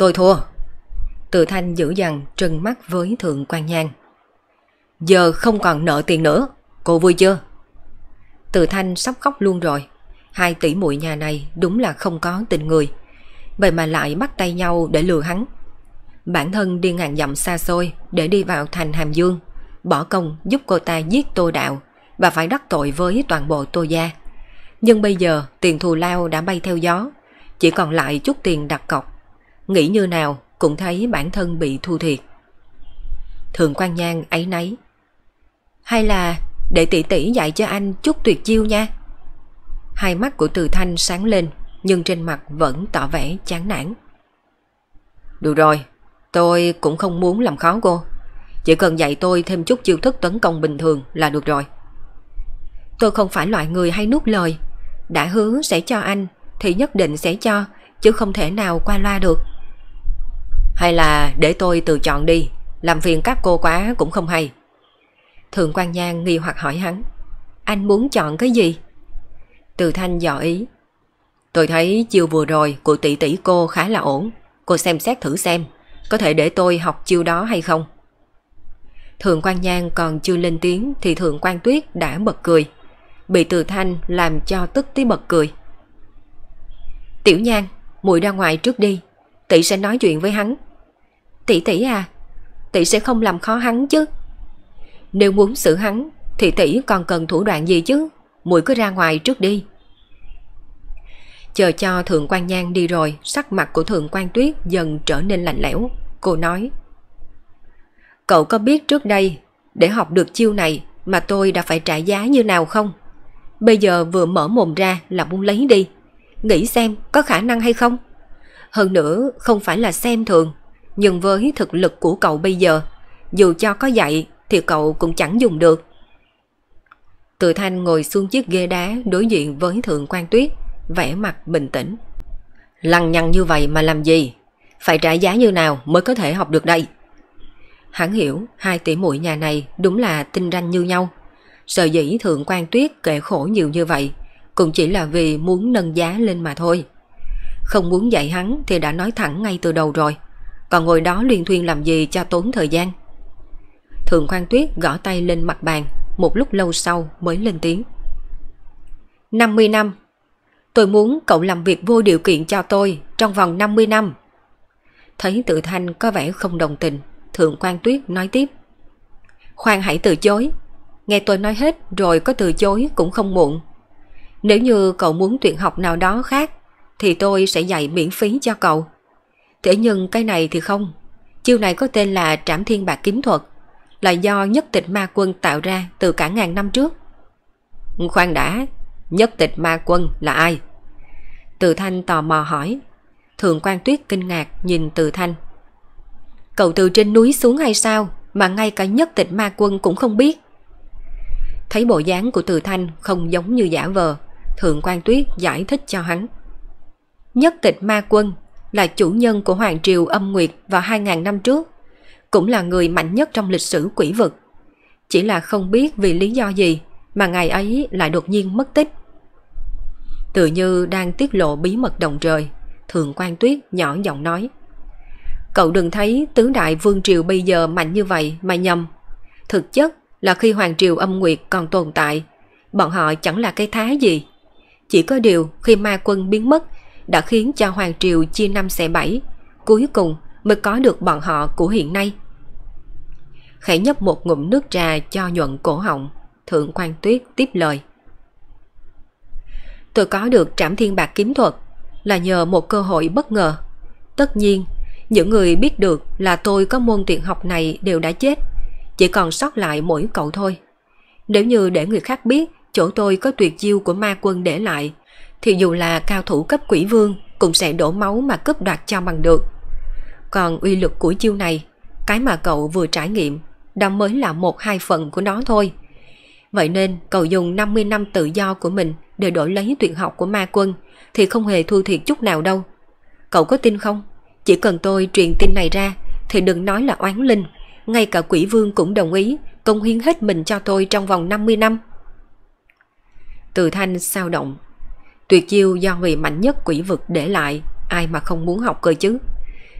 Tôi thua. Từ thanh dữ dằn trừng mắt với thượng quan Nhan. Giờ không còn nợ tiền nữa, cô vui chưa? Từ thanh sắp khóc luôn rồi. Hai tỷ muội nhà này đúng là không có tình người. Vậy mà lại bắt tay nhau để lừa hắn. Bản thân đi ngàn dặm xa xôi để đi vào thành Hàm Dương, bỏ công giúp cô ta giết Tô Đạo và phải đắc tội với toàn bộ Tô Gia. Nhưng bây giờ tiền thù lao đã bay theo gió, chỉ còn lại chút tiền đặt cọc nghĩ như nào cũng thấy bản thân bị thu thiệt. Thường quan nhan ấy nấy. Hay là để tỷ tỷ dạy cho anh chút tuyệt chiêu nha. Hai mắt của Từ Thanh sáng lên nhưng trên mặt vẫn tỏ vẻ chán nản. Được rồi, tôi cũng không muốn làm khó cô. Chỉ cần dạy tôi thêm chút chiêu thức tấn công bình thường là được rồi. Tôi không phải loại người hay nuốt lời. Đã hứa sẽ cho anh thì nhất định sẽ cho, chứ không thể nào qua loa được. Hay là để tôi tự chọn đi, Làm phiền các cô quá cũng không hay Thượng quan Nhan nghi hoặc hỏi hắn, Anh muốn chọn cái gì? Từ thanh dò ý, Tôi thấy chiêu vừa rồi của tỷ tỷ cô khá là ổn, Cô xem xét thử xem, Có thể để tôi học chiêu đó hay không? Thượng quan Nhan còn chưa lên tiếng Thì Thượng quan Tuyết đã bật cười, Bị từ thanh làm cho tức tí bật cười Tiểu Nhan muội ra ngoài trước đi, Tỷ sẽ nói chuyện với hắn Tỷ tỷ à Tỷ sẽ không làm khó hắn chứ. Nếu muốn xử hắn, Thì tỷ còn cần thủ đoạn gì chứ? Mùi cứ ra ngoài trước đi. Chờ cho Thượng quan Nhan đi rồi, Sắc mặt của Thượng quan Tuyết dần trở nên lạnh lẽo. Cô nói, Cậu có biết trước đây, Để học được chiêu này Mà tôi đã phải trả giá như nào không? Bây giờ vừa mở mồm ra là muốn lấy đi. Nghĩ xem có khả năng hay không? Hơn nữa, không phải là xem thường nhưng với thực lực của cậu bây giờ, dù cho có dạy thì cậu cũng chẳng dùng được. Từ thanh ngồi xuống chiếc ghế đá đối diện với Thượng quan Tuyết, vẻ mặt bình tĩnh. Lăng nhăng như vậy mà làm gì? Phải trả giá như nào mới có thể học được đây? Hắn hiểu hai tỷ muội nhà này đúng là tinh ranh như nhau. Sợ dĩ Thượng quan Tuyết kệ khổ nhiều như vậy cũng chỉ là vì muốn nâng giá lên mà thôi. Không muốn dạy hắn thì đã nói thẳng ngay từ đầu rồi. Còn ngồi đó liên thuyên làm gì cho tốn thời gian? Thượng khoan tuyết gõ tay lên mặt bàn, Một lúc lâu sau mới lên tiếng. 50 năm, Tôi muốn cậu làm việc vô điều kiện cho tôi Trong vòng 50 năm. Thấy tự thanh có vẻ không đồng tình, Thượng quan tuyết nói tiếp. Khoan hãy từ chối. Nghe tôi nói hết rồi có từ chối cũng không muộn. Nếu như cậu muốn tuyển học nào đó khác, Thì tôi sẽ dạy miễn phí cho cậu. Thế nhưng cái này thì không. Chiêu này có tên là trảm thiên bạc kiếm thuật, là do nhất tịch ma quân tạo ra từ cả ngàn năm trước. Khoan đã, nhất tịch ma quân là ai? Từ Thanh tò mò hỏi. Thượng quan tuyết kinh ngạc nhìn Từ Thanh. Cậu từ trên núi xuống hay sao mà ngay cả nhất tịch ma quân cũng không biết? Thấy bộ dáng của Từ Thanh không giống như giả vờ, Thượng quan tuyết giải thích cho hắn. Nhất tịch ma quân là chủ nhân của Hoàng Triều âm nguyệt vào 2.000 năm trước, cũng là người mạnh nhất trong lịch sử quỷ vực. Chỉ là không biết vì lý do gì mà ngày ấy lại đột nhiên mất tích. Tự như đang tiết lộ bí mật đồng trời, Thượng quan Tuyết nhỏ giọng nói. Cậu đừng thấy tứ đại vương triều bây giờ mạnh như vậy mà nhầm. Thực chất là khi Hoàng Triều âm nguyệt còn tồn tại, bọn họ chẳng là cái thái gì. Chỉ có điều khi ma quân biến mất đã khiến cho Hoàng Triều chia năm xẻ bảy, cuối cùng mới có được bọn họ của hiện nay. Khẽ nhấp một ngụm nước trà cho nhuận cổ họng, Thượng quan Tuyết tiếp lời. Tôi có được trảm thiên bạc kiếm thuật là nhờ một cơ hội bất ngờ. Tất nhiên, những người biết được là tôi có môn tuyển học này đều đã chết, chỉ còn sót lại mỗi cậu thôi. Nếu như để người khác biết chỗ tôi có tuyệt chiêu của ma quân để lại, thì dù là cao thủ cấp quỷ vương cũng sẽ đổ máu mà cướp đoạt cho bằng được. Còn uy lực của chiêu này, cái mà cậu vừa trải nghiệm, đó mới là một hai phần của nó thôi. Vậy nên cậu dùng 50 năm tự do của mình để đổi lấy tuyển học của ma quân thì không hề thua thiệt chút nào đâu. Cậu có tin không? Chỉ cần tôi truyền tin này ra thì đừng nói là oán linh, ngay cả quỷ vương cũng đồng ý công hiến hết mình cho tôi trong vòng 50 năm. Từ thanh sao động. Tuyệt chiêu do người mạnh nhất quỷ vực để lại, ai mà không muốn học cơ chứ.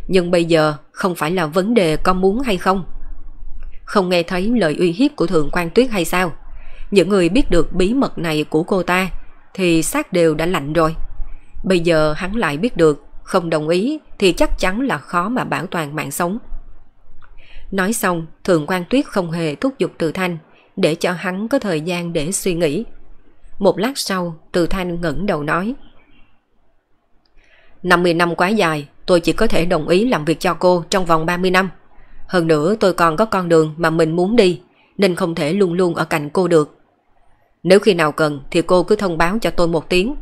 Nhưng bây giờ không phải là vấn đề con muốn hay không. Không nghe thấy lời uy hiếp của Thượng quan Tuyết hay sao? Những người biết được bí mật này của cô ta thì xác đều đã lạnh rồi. Bây giờ hắn lại biết được, không đồng ý thì chắc chắn là khó mà bảo toàn mạng sống. Nói xong, Thượng quan Tuyết không hề thúc giục Từ Thanh để cho hắn có thời gian để suy nghĩ. Một lát sau, Từ Thanh ngẩng đầu nói 50 năm quá dài, tôi chỉ có thể đồng ý làm việc cho cô trong vòng 30 năm. Hơn nữa tôi còn có con đường mà mình muốn đi, nên không thể luôn luôn ở cạnh cô được. Nếu khi nào cần thì cô cứ thông báo cho tôi một tiếng.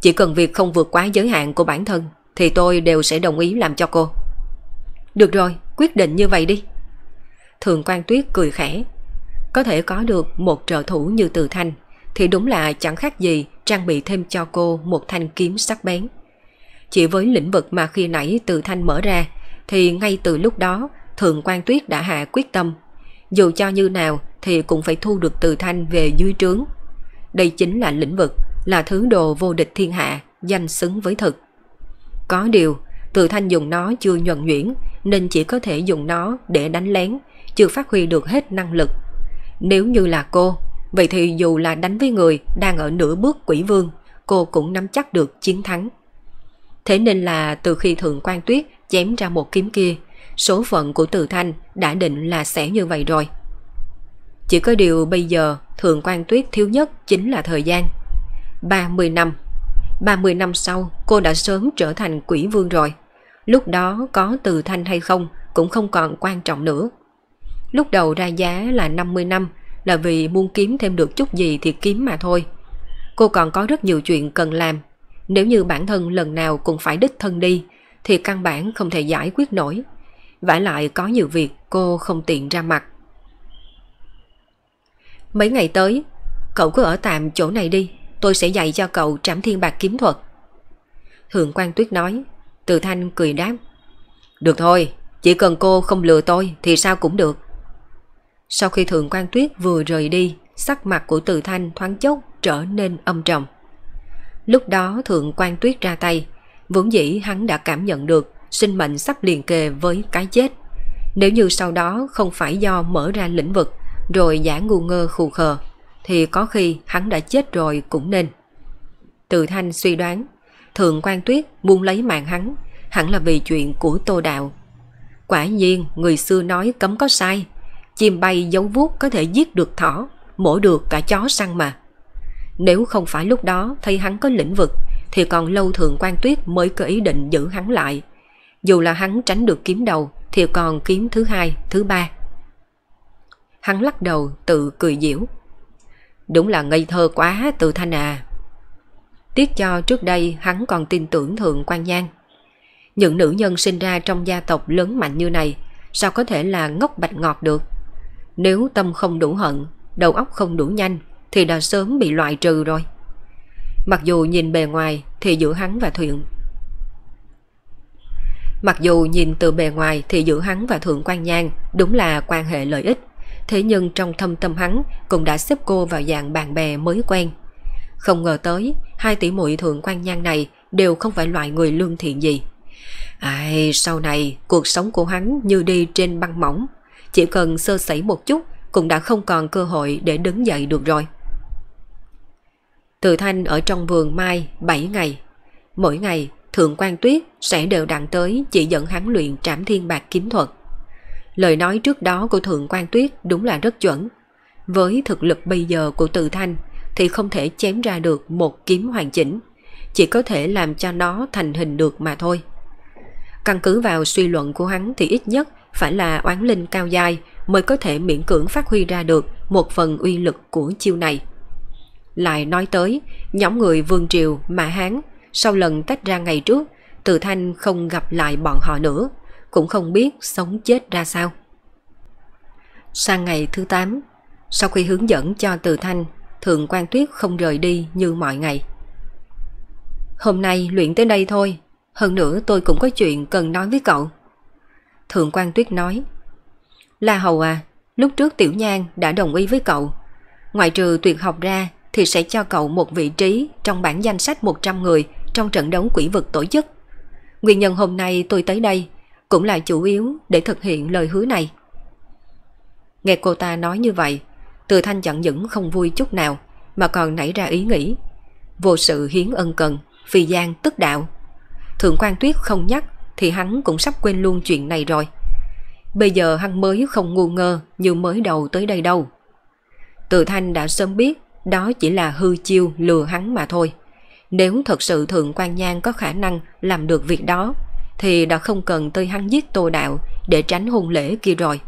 Chỉ cần việc không vượt quá giới hạn của bản thân thì tôi đều sẽ đồng ý làm cho cô. Được rồi, quyết định như vậy đi. Thường quan tuyết cười khẽ. Có thể có được một trợ thủ như từ thanh thì đúng là chẳng khác gì trang bị thêm cho cô một thanh kiếm sắc bén. Chỉ với lĩnh vực mà khi nãy từ thanh mở ra thì ngay từ lúc đó Thượng quan Tuyết đã hạ quyết tâm. Dù cho như nào thì cũng phải thu được từ thanh về dưới trướng. Đây chính là lĩnh vực, là thứ đồ vô địch thiên hạ, danh xứng với thực. Có điều, từ thanh dùng nó chưa nhuận nhuyễn nên chỉ có thể dùng nó để đánh lén, chưa phát huy được hết năng lực. Nếu như là cô, vậy thì dù là đánh với người đang ở nửa bước quỷ vương, cô cũng nắm chắc được chiến thắng. Thế nên là từ khi Thượng quan Tuyết chém ra một kiếm kia, số phận của Từ Thanh đã định là sẽ như vậy rồi. Chỉ có điều bây giờ Thượng quan Tuyết thiếu nhất chính là thời gian. 30 năm 30 năm sau cô đã sớm trở thành quỷ vương rồi. Lúc đó có Từ Thanh hay không cũng không còn quan trọng nữa. Lúc đầu ra giá là 50 năm là vì muốn kiếm thêm được chút gì thì kiếm mà thôi. Cô còn có rất nhiều chuyện cần làm. Nếu như bản thân lần nào cũng phải đích thân đi thì căn bản không thể giải quyết nổi vả lại có nhiều việc cô không tiện ra mặt. Mấy ngày tới, cậu cứ ở tạm chỗ này đi, tôi sẽ dạy cho cậu trảm thiên bạc kiếm thuật. Thượng quan Tuyết nói, Từ Thanh cười đáp. Được thôi, chỉ cần cô không lừa tôi thì sao cũng được. Sau khi Thượng quan Tuyết vừa rời đi, sắc mặt của Từ Thanh thoáng chốc trở nên âm trầm. Lúc đó Thượng quan Tuyết ra tay, vốn dĩ hắn đã cảm nhận được sinh mệnh sắp liền kề với cái chết. Nếu như sau đó không phải do mở ra lĩnh vực rồi giả ngu ngơ khù khờ, thì có khi hắn đã chết rồi cũng nên. Từ thanh suy đoán, Thượng quan Tuyết muốn lấy mạng hắn, hẳn là vì chuyện của Tô Đạo. Quả nhiên, người xưa nói cấm có sai, chim bay dấu vuốt có thể giết được thỏ, mổ được cả chó săn mà. Nếu không phải lúc đó thấy hắn có lĩnh vực, thì còn lâu thường quan Tuyết mới có ý định giữ hắn lại, dù là hắn tránh được kiếm đầu Thì còn kiếm thứ hai, thứ ba. Hắn lắc đầu tự cười diễu Đúng là ngây thơ quá từ thanh à. Tiếc cho trước đây hắn còn tin tưởng Thượng quan Nhan Những nữ nhân sinh ra trong gia tộc lớn mạnh như này Sao có thể là ngốc bạch ngọt được? Nếu tâm không đủ hận Đầu óc không đủ nhanh Thì đã sớm bị loại trừ rồi Mặc dù nhìn bề ngoài Thì giữa hắn và Thượng. Mặc dù nhìn từ bề ngoài thì giữa hắn và Thượng quan Nhan đúng là quan hệ lợi ích, thế nhưng trong thâm tâm hắn cũng đã xếp cô vào dạng bạn bè mới quen. Không ngờ tới, hai tỷ muội Thượng quan Nhan này đều không phải loại người lương thiện gì. Ai, sau này cuộc sống của hắn như đi trên băng mỏng, chỉ cần sơ sẩy một chút cũng đã không còn cơ hội để đứng dậy được rồi. Từ thanh ở trong vườn mai 7 ngày. Mỗi ngày Thượng quan Tuyết sẽ đều đặn tới chỉ dẫn hắn luyện trảm thiên bạc kiếm thuật. Lời nói trước đó của Thượng quan Tuyết đúng là rất chuẩn. Với thực lực bây giờ của Từ Thanh thì không thể chém ra được một kiếm hoàn chỉnh, chỉ có thể làm cho nó thành hình được mà thôi. Căn cứ vào suy luận của hắn thì ít nhất phải là oán linh cao dài mới có thể miễn cưỡng phát huy ra được một phần uy lực của chiêu này. Lại nói tới, nhóm người Vương Triều, Mã Hán, sau lần tách ra ngày trước, Từ Thanh không gặp lại bọn họ nữa, cũng không biết sống chết ra sao. Sang ngày thứ 8, sau khi hướng dẫn cho Từ Thanh, Thượng quan Tuyết không rời đi như mọi ngày. Hôm nay luyện tới đây thôi, hơn nữa tôi cũng có chuyện cần nói với cậu. Thượng quan Tuyết nói, La Hầu à, lúc trước Tiểu Nhan đã đồng ý với cậu. Ngoại trừ tuyệt học ra thì sẽ cho cậu một vị trí trong bản danh sách 100 người trong trận đấu quỷ vực tổ chức. Nguyên nhân hôm nay tôi tới đây cũng là chủ yếu để thực hiện lời hứa này. Nghe cô ta nói như vậy, từ thanh chẳng những không vui chút nào mà còn nảy ra ý nghĩ. Vô sự hiến ân cần, phi gian tức đạo. Thượng quan tuyết không nhắc thì hắn cũng sắp quên luôn chuyện này rồi. Bây giờ hắn mới không ngu ngơ như mới đầu tới đây đâu. tự thanh đã sớm biết đó chỉ là hư chiêu lừa hắn mà thôi. Nếu thật sự Thượng quan Nhan có khả năng làm được việc đó thì đã không cần tới hắn giết tô đạo để tránh hôn lễ kia rồi.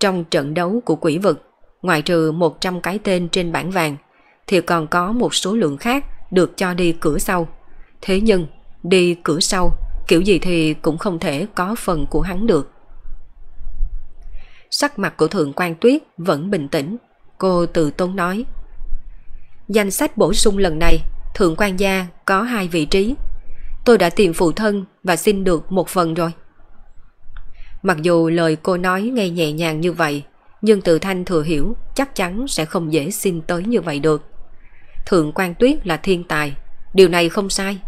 Trong trận đấu của quỷ vực, ngoại trừ 100 cái tên trên bảng vàng, thì còn có một số lượng khác được cho đi cửa sau. Thế nhưng, đi cửa sau, kiểu gì thì cũng không thể có phần của hắn được. Sắc mặt của Thượng quan Tuyết vẫn bình tĩnh, cô từ tôn nói. Danh sách bổ sung lần này, Thượng quan gia có hai vị trí. Tôi đã tìm phụ thân và xin được một phần rồi. Mặc dù lời cô nói nghe nhẹ nhàng như vậy, nhưng từ thanh thừa hiểu chắc chắn sẽ không dễ xin tới như vậy được. Thượng quan tuyết là thiên tài, điều này không sai.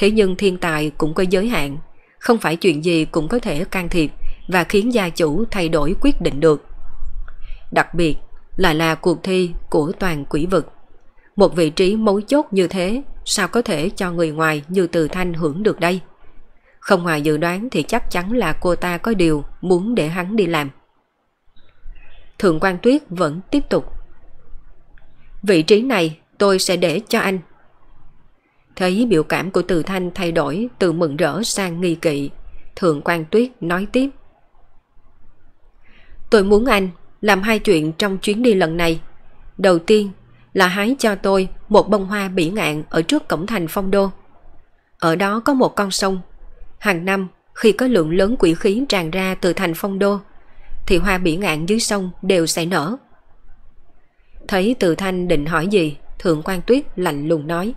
Thế nhưng thiên tài cũng có giới hạn, không phải chuyện gì cũng có thể can thiệp và khiến gia chủ thay đổi quyết định được. Đặc biệt lại là cuộc thi của toàn quỷ vực. Một vị trí mấu chốt như thế sao có thể cho người ngoài như từ thanh hưởng được đây? Không ngoài dự đoán thì chắc chắn là cô ta có điều muốn để hắn đi làm. Thượng quan Tuyết vẫn tiếp tục. Vị trí này tôi sẽ để cho anh. Thấy biểu cảm của Từ Thanh thay đổi từ mừng rỡ sang nghi kỵ, Thượng quan Tuyết nói tiếp. Tôi muốn anh làm hai chuyện trong chuyến đi lần này. Đầu tiên là hái cho tôi một bông hoa bỉ ngạn ở trước cổng thành phong đô. Ở đó có một con sông Hàng năm, khi có lượng lớn quỷ khí tràn ra từ thành phong đô, thì hoa bỉ ngạn dưới sông đều sẽ nở. Thấy từ thanh định hỏi gì, Thượng quan Tuyết lạnh lùng nói.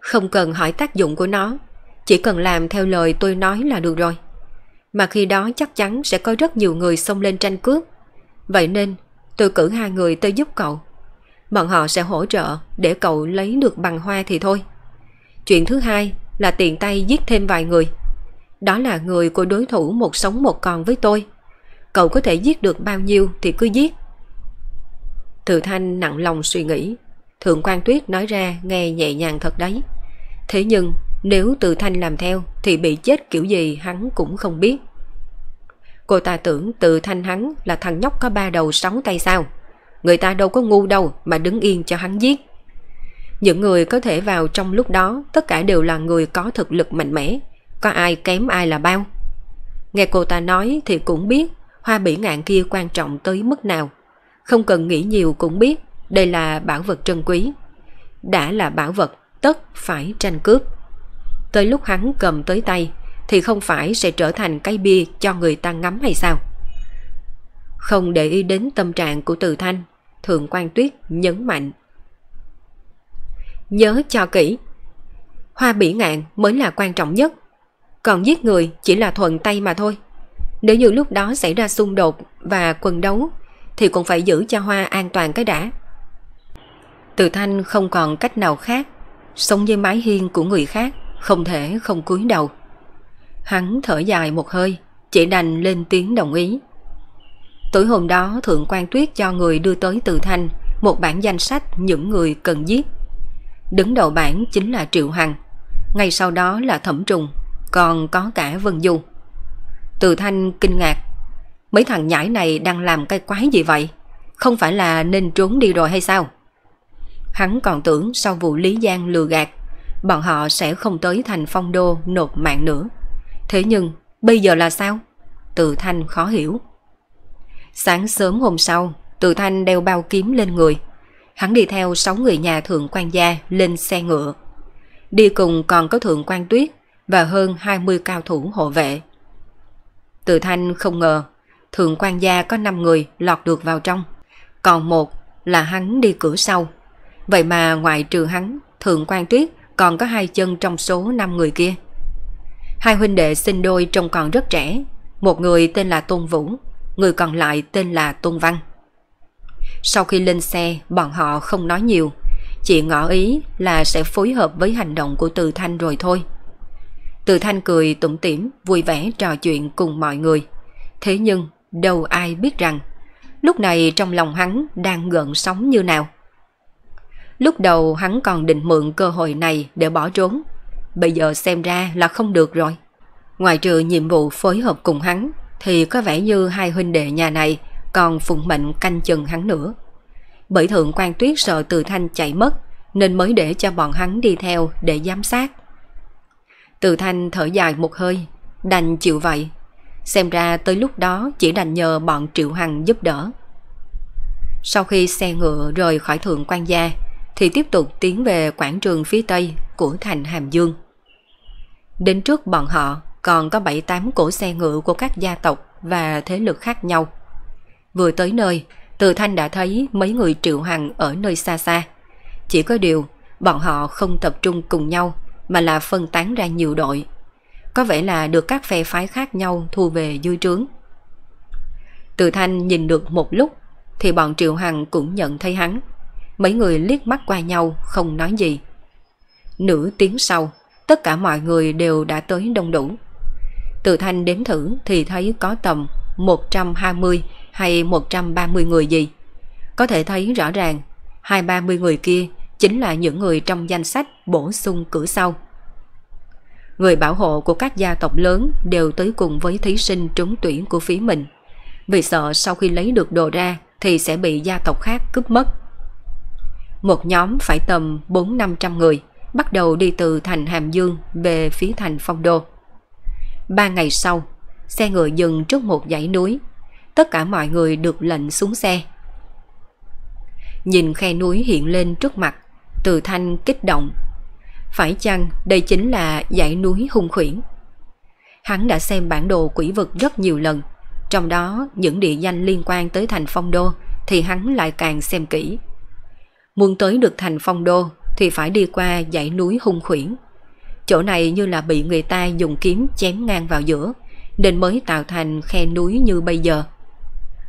Không cần hỏi tác dụng của nó, chỉ cần làm theo lời tôi nói là được rồi. Mà khi đó chắc chắn sẽ có rất nhiều người xông lên tranh cướp. Vậy nên tôi cử hai người tới giúp cậu. Bọn họ sẽ hỗ trợ để cậu lấy được bằng hoa thì thôi. Chuyện thứ hai là tiện tay giết thêm vài người. Đó là người của đối thủ một sống một còn với tôi. Cậu có thể giết được bao nhiêu thì cứ giết. Từ thanh nặng lòng suy nghĩ. Thượng quan tuyết nói ra nghe nhẹ nhàng thật đấy. Thế nhưng nếu từ thanh làm theo thì bị chết kiểu gì hắn cũng không biết. Cô ta tưởng từ thanh hắn là thằng nhóc có ba đầu sáu tay sao. Người ta đâu có ngu đâu mà đứng yên cho hắn giết. Những người có thể vào trong lúc đó tất cả đều là người có thực lực mạnh mẽ, có ai kém ai là bao. Nghe cô ta nói thì cũng biết hoa bỉ ngạn kia quan trọng tới mức nào. Không cần nghĩ nhiều cũng biết đây là bảo vật trân quý. Đã là bảo vật, tất phải tranh cướp. Tới lúc hắn cầm tới tay thì không phải sẽ trở thành cái bia cho người ta ngắm hay sao? Không để ý đến tâm trạng của từ thanh, Thượng quan Tuyết nhấn mạnh Nhớ cho kỹ. Hoa bỉ ngạn mới là quan trọng nhất. Còn giết người chỉ là thuận tay mà thôi. Nếu như lúc đó xảy ra xung đột và quần đấu thì cũng phải giữ cho Hoa an toàn cái đã. Từ thanh không còn cách nào khác. Sống như mái hiên của người khác không thể không cúi đầu. Hắn thở dài một hơi, chỉ đành lên tiếng đồng ý. Tối hôm đó Thượng quan Tuyết cho người đưa tới Từ Thanh một bản danh sách những người cần giết. Đứng đầu bản chính là Triệu Hằng Ngay sau đó là Thẩm Trùng Còn có cả Vân Du Từ Thanh kinh ngạc Mấy thằng nhãi này đang làm cái quái gì vậy Không phải là nên trốn đi rồi hay sao Hắn còn tưởng sau vụ Lý Giang lừa gạt Bọn họ sẽ không tới thành phong đô nộp mạng nữa Thế nhưng bây giờ là sao Từ Thanh khó hiểu Sáng sớm hôm sau, Từ Thanh đeo bao kiếm lên người. Hắn đi theo 6 người nhà thượng quan gia lên xe ngựa. Đi cùng còn có thượng quan tuyết và hơn 20 cao thủ hộ vệ. Từ Thanh không ngờ thượng quan gia có 5 người lọt được vào trong. Còn một là hắn đi cửa sau. Vậy mà ngoài trừ hắn, thượng quan tuyết còn có hai chân trong số 5 người kia. Hai huynh đệ sinh đôi trông còn rất trẻ. Một người tên là Tôn Vũ, người còn lại tên là Tôn Văn. Sau khi lên xe, bọn họ không nói nhiều, chỉ ngỏ ý là sẽ phối hợp với hành động của Từ Thanh rồi thôi. Từ Thanh cười tủm tỉm, vui vẻ trò chuyện cùng mọi người. Thế nhưng, đâu ai biết rằng, lúc này trong lòng hắn đang gợn sóng như nào. Lúc đầu hắn còn định mượn cơ hội này để bỏ trốn, bây giờ xem ra là không được rồi. Ngoài trừ nhiệm vụ phối hợp cùng hắn, thì có vẻ như hai huynh đệ nhà này còn phụng mệnh canh chừng hắn nữa. Bởi thượng quan tuyết sợ từ thanh chạy mất, nên mới để cho bọn hắn đi theo để giám sát. Từ thanh thở dài một hơi, đành chịu vậy. Xem ra tới lúc đó chỉ đành nhờ bọn Triệu Hằng giúp đỡ. Sau khi xe ngựa rời khỏi thượng quan gia, thì tiếp tục tiến về quảng trường phía tây của thành Hàm Dương. Đến trước bọn họ còn có 7-8 cổ xe ngựa của các gia tộc và thế lực khác nhau. Vừa tới nơi, Từ Thanh đã thấy mấy người triệu hằng ở nơi xa xa. Chỉ có điều, bọn họ không tập trung cùng nhau mà là phân tán ra nhiều đội. Có vẻ là được các phe phái khác nhau thu về dư trướng. Từ Thanh nhìn được một lúc thì bọn Triệu Hằng cũng nhận thấy hắn. Mấy người liếc mắt qua nhau không nói gì. Nửa tiếng sau, tất cả mọi người đều đã tới đông đủ. Từ Thanh đếm thử thì thấy có tầm 120 hay 130 người gì. Có thể thấy rõ ràng, hai ba mươi người kia chính là những người trong danh sách bổ sung cửa sau. Người bảo hộ của các gia tộc lớn đều tới cùng với thí sinh trúng tuyển của phía mình. Vì sợ sau khi lấy được đồ ra thì sẽ bị gia tộc khác cướp mất. Một nhóm phải tầm 4-500 người bắt đầu đi từ thành Hàm Dương về phía thành Phong Đô. Ba ngày sau, xe ngựa dừng trước một dãy núi. Tất cả mọi người được lệnh xuống xe. Nhìn khe núi hiện lên trước mặt, từ thanh kích động. Phải chăng đây chính là dãy núi hung khuyển? Hắn đã xem bản đồ quỷ vực rất nhiều lần, trong đó những địa danh liên quan tới thành phong đô thì hắn lại càng xem kỹ. Muốn tới được thành phong đô thì phải đi qua dãy núi hung khuyển. Chỗ này như là bị người ta dùng kiếm chém ngang vào giữa, nên mới tạo thành khe núi như bây giờ.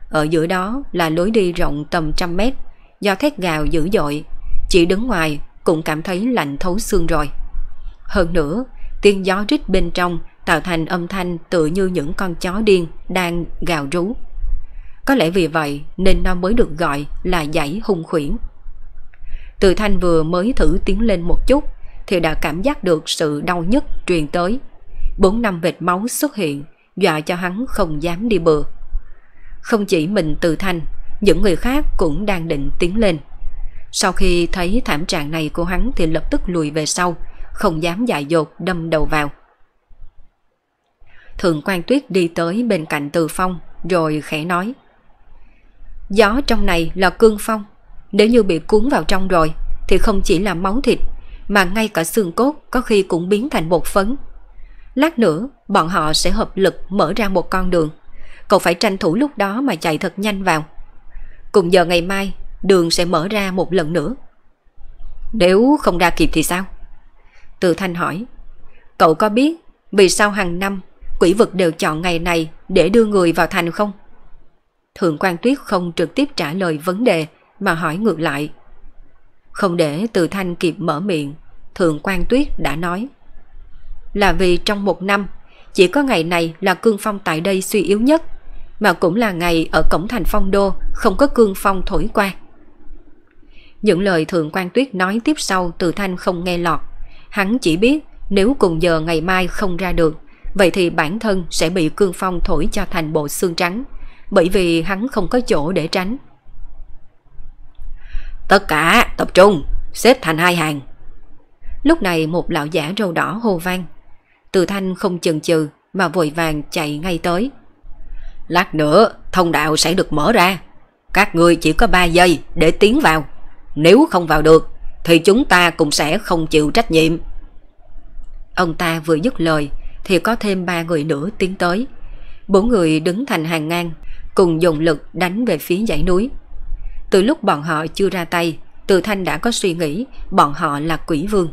Ở giữa đó là lối đi rộng tầm trăm mét, do thét gào dữ dội, chỉ đứng ngoài cũng cảm thấy lạnh thấu xương rồi. Hơn nữa, tiếng gió rít bên trong tạo thành âm thanh tựa như những con chó điên đang gào rú. Có lẽ vì vậy nên nó mới được gọi là dãy hung khuyển. Từ thanh vừa mới thử tiến lên một chút thì đã cảm giác được sự đau nhức truyền tới. Bốn năm vệt máu xuất hiện, dọa cho hắn không dám đi bừa. Không chỉ mình từ thanh, những người khác cũng đang định tiến lên. Sau khi thấy thảm trạng này của hắn thì lập tức lùi về sau, không dám dại dột đâm đầu vào. Thượng quan tuyết đi tới bên cạnh từ phong, rồi khẽ nói. Gió trong này là cương phong, nếu như bị cuốn vào trong rồi, thì không chỉ là máu thịt, mà ngay cả xương cốt có khi cũng biến thành bột phấn. Lát nữa, bọn họ sẽ hợp lực mở ra một con đường. Cậu phải tranh thủ lúc đó mà chạy thật nhanh vào. Cùng giờ ngày mai, đường sẽ mở ra một lần nữa. Nếu không ra kịp thì sao? Từ Thanh hỏi. Cậu có biết vì sao hàng năm quỷ vực đều chọn ngày này để đưa người vào thành không? Thượng quan Tuyết không trực tiếp trả lời vấn đề mà hỏi ngược lại. Không để từ thanh kịp mở miệng, Thượng quan Tuyết đã nói. Là vì trong một năm, chỉ có ngày này là cương phong tại đây suy yếu nhất, mà cũng là ngày ở cổng thành phong đô không có cương phong thổi qua. Những lời Thượng quan Tuyết nói tiếp sau từ thanh không nghe lọt. Hắn chỉ biết nếu cùng giờ ngày mai không ra được, vậy thì bản thân sẽ bị cương phong thổi cho thành bộ xương trắng, bởi vì hắn không có chỗ để tránh. Tất cả tập trung, xếp thành hai hàng. Lúc này một lão giả râu đỏ hô vang. Từ thanh không chần chừ mà vội vàng chạy ngay tới. Lát nữa thông đạo sẽ được mở ra. Các người chỉ có 3 giây để tiến vào. Nếu không vào được thì chúng ta cũng sẽ không chịu trách nhiệm. Ông ta vừa dứt lời thì có thêm ba người nữa tiến tới. Bốn người đứng thành hàng ngang, cùng dùng lực đánh về phía dãy núi. Từ lúc bọn họ chưa ra tay, Từ Thanh đã có suy nghĩ bọn họ là quỷ vương.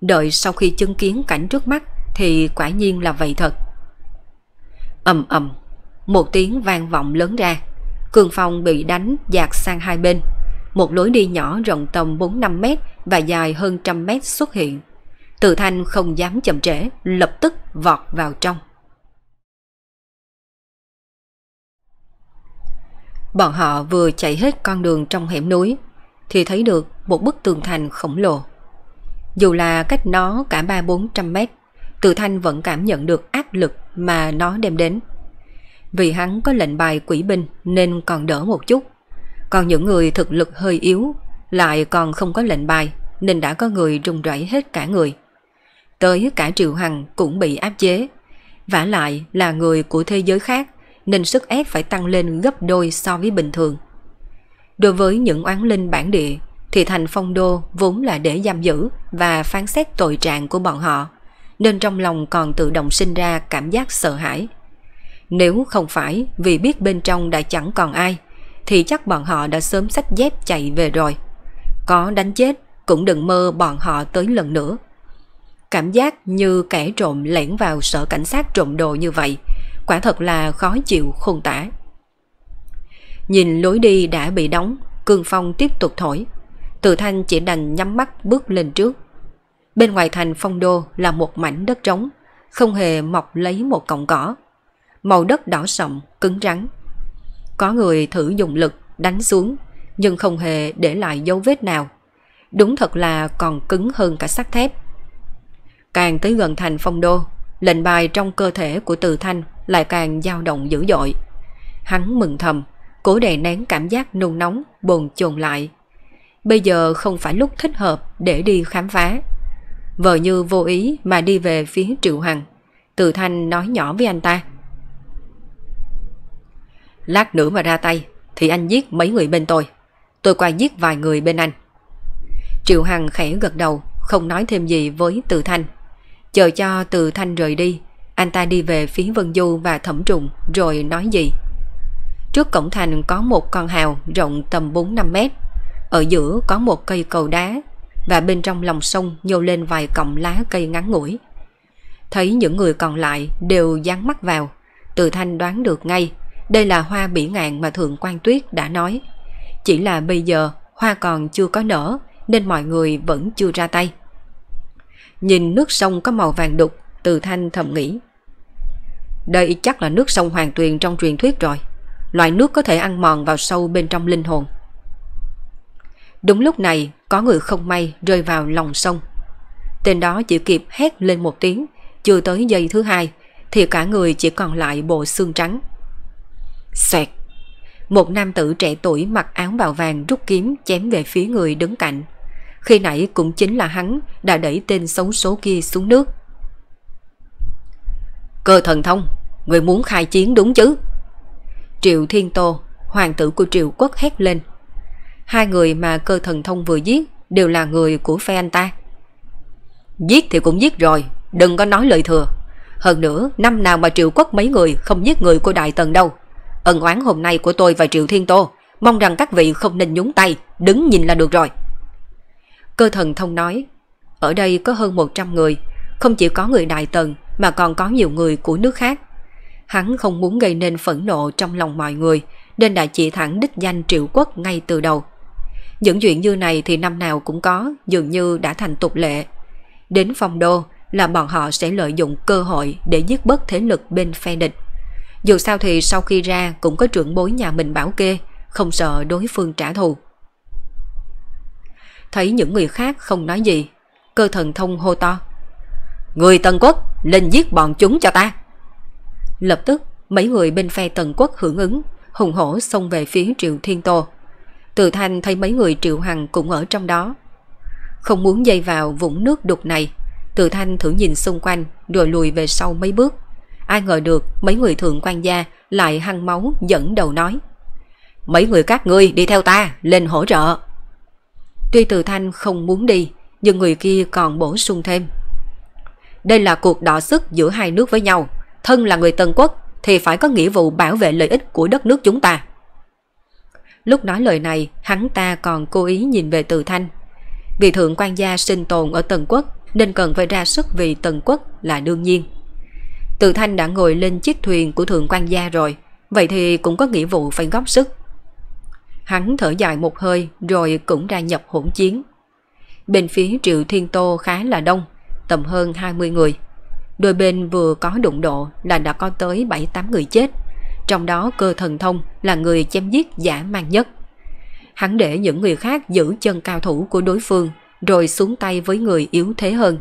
Đợi sau khi chứng kiến cảnh trước mắt thì quả nhiên là vậy thật. ầm ầm, một tiếng vang vọng lớn ra. Cường phong bị đánh dạt sang hai bên. Một lối đi nhỏ rộng tầm 4-5 mét và dài hơn trăm mét xuất hiện. Từ thanh không dám chậm trễ, lập tức vọt vào trong. Bọn họ vừa chạy hết con đường trong hẻm núi, thì thấy được một bức tường thành khổng lồ. Dù là cách nó cả 3-400 mét, Từ Thanh vẫn cảm nhận được áp lực mà nó đem đến. Vì hắn có lệnh bài quỷ binh nên còn đỡ một chút. Còn những người thực lực hơi yếu lại còn không có lệnh bài nên đã có người rung rẩy hết cả người. Tới cả Triệu Hằng cũng bị áp chế. vả lại là người của thế giới khác nên sức ép phải tăng lên gấp đôi so với bình thường. Đối với những oán linh bản địa thì thành phong đô vốn là để giam giữ và phán xét tội trạng của bọn họ nên trong lòng còn tự động sinh ra cảm giác sợ hãi. Nếu không phải vì biết bên trong đã chẳng còn ai thì chắc bọn họ đã sớm sách dép chạy về rồi. Có đánh chết cũng đừng mơ bọn họ tới lần nữa. Cảm giác như kẻ trộm lẻn vào sở cảnh sát trộm đồ như vậy, quả thật là khó chịu khôn tả. Nhìn lối đi đã bị đóng, cương phong tiếp tục thổi. Từ thanh chỉ đành nhắm mắt bước lên trước. Bên ngoài thành phong đô là một mảnh đất trống, không hề mọc lấy một cọng cỏ. Màu đất đỏ sậm, cứng rắn. Có người thử dùng lực đánh xuống, nhưng không hề để lại dấu vết nào. Đúng thật là còn cứng hơn cả sắt thép. Càng tới gần thành phong đô, lệnh bài trong cơ thể của Từ Thanh lại càng dao động dữ dội. Hắn mừng thầm, cố đè nén cảm giác nung nóng, bồn chồn lại. Bây giờ không phải lúc thích hợp để đi khám phá. Vợ như vô ý mà đi về phía Triệu Hằng. Từ Thanh nói nhỏ với anh ta. Lát nữa mà ra tay thì anh giết mấy người bên tôi. Tôi qua giết vài người bên anh. Triệu Hằng khẽ gật đầu, không nói thêm gì với Từ Thanh. Chờ cho Từ Thanh rời đi, anh ta đi về phía Vân Du và Thẩm Trùng rồi nói gì. Trước cổng thành có một con hào rộng tầm 4-5 mét. Ở giữa có một cây cầu đá và bên trong lòng sông nhô lên vài cọng lá cây ngắn ngủi. Thấy những người còn lại đều dán mắt vào, Từ Thanh đoán được ngay đây là hoa bỉ ngạn mà Thượng quan Tuyết đã nói. Chỉ là bây giờ hoa còn chưa có nở nên mọi người vẫn chưa ra tay. Nhìn nước sông có màu vàng đục, từ Thanh thầm nghĩ. Đây chắc là nước sông Hoàng Tuyền trong truyền thuyết rồi. Loại nước có thể ăn mòn vào sâu bên trong linh hồn. Đúng lúc này, có người không may rơi vào lòng sông. Tên đó chỉ kịp hét lên một tiếng, chưa tới giây thứ hai, thì cả người chỉ còn lại bộ xương trắng. Xoẹt! Một nam tử trẻ tuổi mặc áo bào vàng rút kiếm chém về phía người đứng cạnh. Khi nãy cũng chính là hắn đã đẩy tên xấu số kia xuống nước. Cơ thần thông, người muốn khai chiến đúng chứ? Triệu Thiên Tô, hoàng tử của Triệu Quốc hét lên. Hai người mà cơ thần thông vừa giết đều là người của phe anh ta. Giết thì cũng giết rồi, đừng có nói lời thừa. Hơn nữa, năm nào mà Triệu Quốc mấy người không giết người của Đại Tần đâu. Ân oán hôm nay của tôi và Triệu Thiên Tô, mong rằng các vị không nên nhúng tay, đứng nhìn là được rồi. Cơ thần thông nói, ở đây có hơn 100 người, không chỉ có người Đại Tần mà còn có nhiều người của nước khác. Hắn không muốn gây nên phẫn nộ trong lòng mọi người, nên đã chỉ thẳng đích danh triệu quốc ngay từ đầu. Những chuyện như này thì năm nào cũng có, dường như đã thành tục lệ. Đến phong đô là bọn họ sẽ lợi dụng cơ hội để giết bớt thế lực bên phe địch. Dù sao thì sau khi ra cũng có trưởng bối nhà mình bảo kê, không sợ đối phương trả thù. Thấy những người khác không nói gì, cơ thần thông hô to. Người Tần Quốc, lên giết bọn chúng cho ta. Lập tức, mấy người bên phe Tần Quốc hưởng ứng, hùng hổ xông về phía Triệu Thiên Tô. Từ Thanh thấy mấy người Triệu Hằng cũng ở trong đó. Không muốn dây vào vũng nước đục này, Từ Thanh thử nhìn xung quanh rồi lùi về sau mấy bước. Ai ngờ được mấy người thượng quan gia lại hăng máu dẫn đầu nói. Mấy người các ngươi đi theo ta, lên hỗ trợ. Tuy Từ Thanh không muốn đi, nhưng người kia còn bổ sung thêm. Đây là cuộc đỏ sức giữa hai nước với nhau. Thân là người Tân Quốc thì phải có nghĩa vụ bảo vệ lợi ích của đất nước chúng ta. Lúc nói lời này, hắn ta còn cố ý nhìn về Từ Thanh. Vì thượng quan gia sinh tồn ở Tần Quốc nên cần phải ra sức vì Tần Quốc là đương nhiên. Từ Thanh đã ngồi lên chiếc thuyền của thượng quan gia rồi, vậy thì cũng có nghĩa vụ phải góp sức. Hắn thở dài một hơi rồi cũng ra nhập hỗn chiến. Bên phía Triệu Thiên Tô khá là đông, tầm hơn 20 người. Đôi bên vừa có đụng độ là đã có tới 7-8 người chết, trong đó cơ thần thông là người chém giết giả mang nhất. Hắn để những người khác giữ chân cao thủ của đối phương rồi xuống tay với người yếu thế hơn.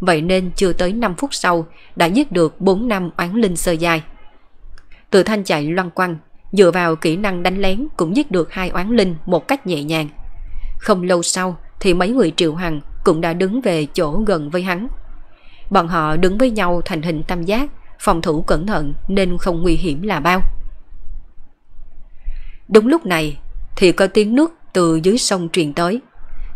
Vậy nên chưa tới 5 phút sau đã giết được 4 năm oán linh sơ dài. Từ thanh chạy loan quăng, dựa vào kỹ năng đánh lén cũng giết được hai oán linh một cách nhẹ nhàng. Không lâu sau thì mấy người triệu hằng cũng đã đứng về chỗ gần với hắn. Bọn họ đứng với nhau thành hình tam giác, phòng thủ cẩn thận nên không nguy hiểm là bao. Đúng lúc này thì có tiếng nước từ dưới sông truyền tới.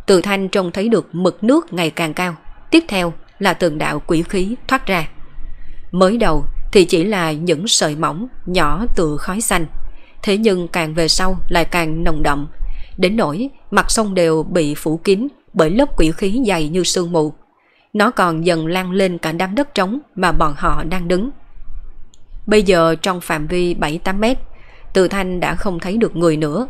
Từ thanh trông thấy được mực nước ngày càng cao. Tiếp theo là từng đạo quỷ khí thoát ra. Mới đầu thì chỉ là những sợi mỏng nhỏ từ khói xanh. Thế nhưng càng về sau lại càng nồng đậm. Đến nỗi mặt sông đều bị phủ kín bởi lớp quỷ khí dày như sương mù. Nó còn dần lan lên cả đám đất trống mà bọn họ đang đứng. Bây giờ trong phạm vi 7-8 mét, Từ Thanh đã không thấy được người nữa.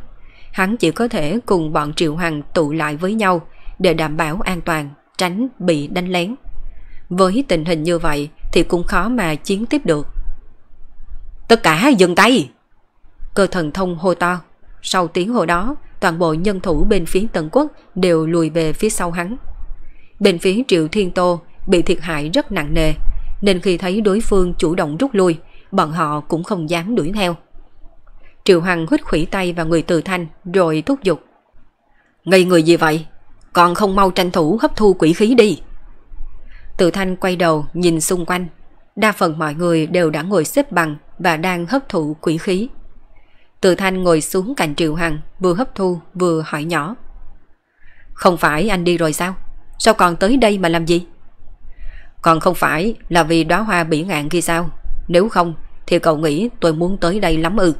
Hắn chỉ có thể cùng bọn Triệu Hằng tụ lại với nhau để đảm bảo an toàn, tránh bị đánh lén. Với tình hình như vậy thì cũng khó mà chiến tiếp được. Tất cả dừng tay! Cơ thần thông hô to. Sau tiếng hô đó, toàn bộ nhân thủ bên phía Tần Quốc đều lùi về phía sau hắn. Bên phía Triệu Thiên Tô bị thiệt hại rất nặng nề, nên khi thấy đối phương chủ động rút lui, bọn họ cũng không dám đuổi theo. Triệu Hằng hít khủy tay vào người Từ Thanh rồi thúc giục. Ngây người gì vậy? Còn không mau tranh thủ hấp thu quỷ khí đi. Từ Thanh quay đầu nhìn xung quanh. Đa phần mọi người đều đã ngồi xếp bằng và đang hấp thụ quỷ khí. Từ Thanh ngồi xuống cạnh Triệu Hằng vừa hấp thu vừa hỏi nhỏ. Không phải anh đi rồi sao? Sao còn tới đây mà làm gì? Còn không phải là vì đóa hoa bỉ ngạn kia sao? Nếu không thì cậu nghĩ tôi muốn tới đây lắm ư.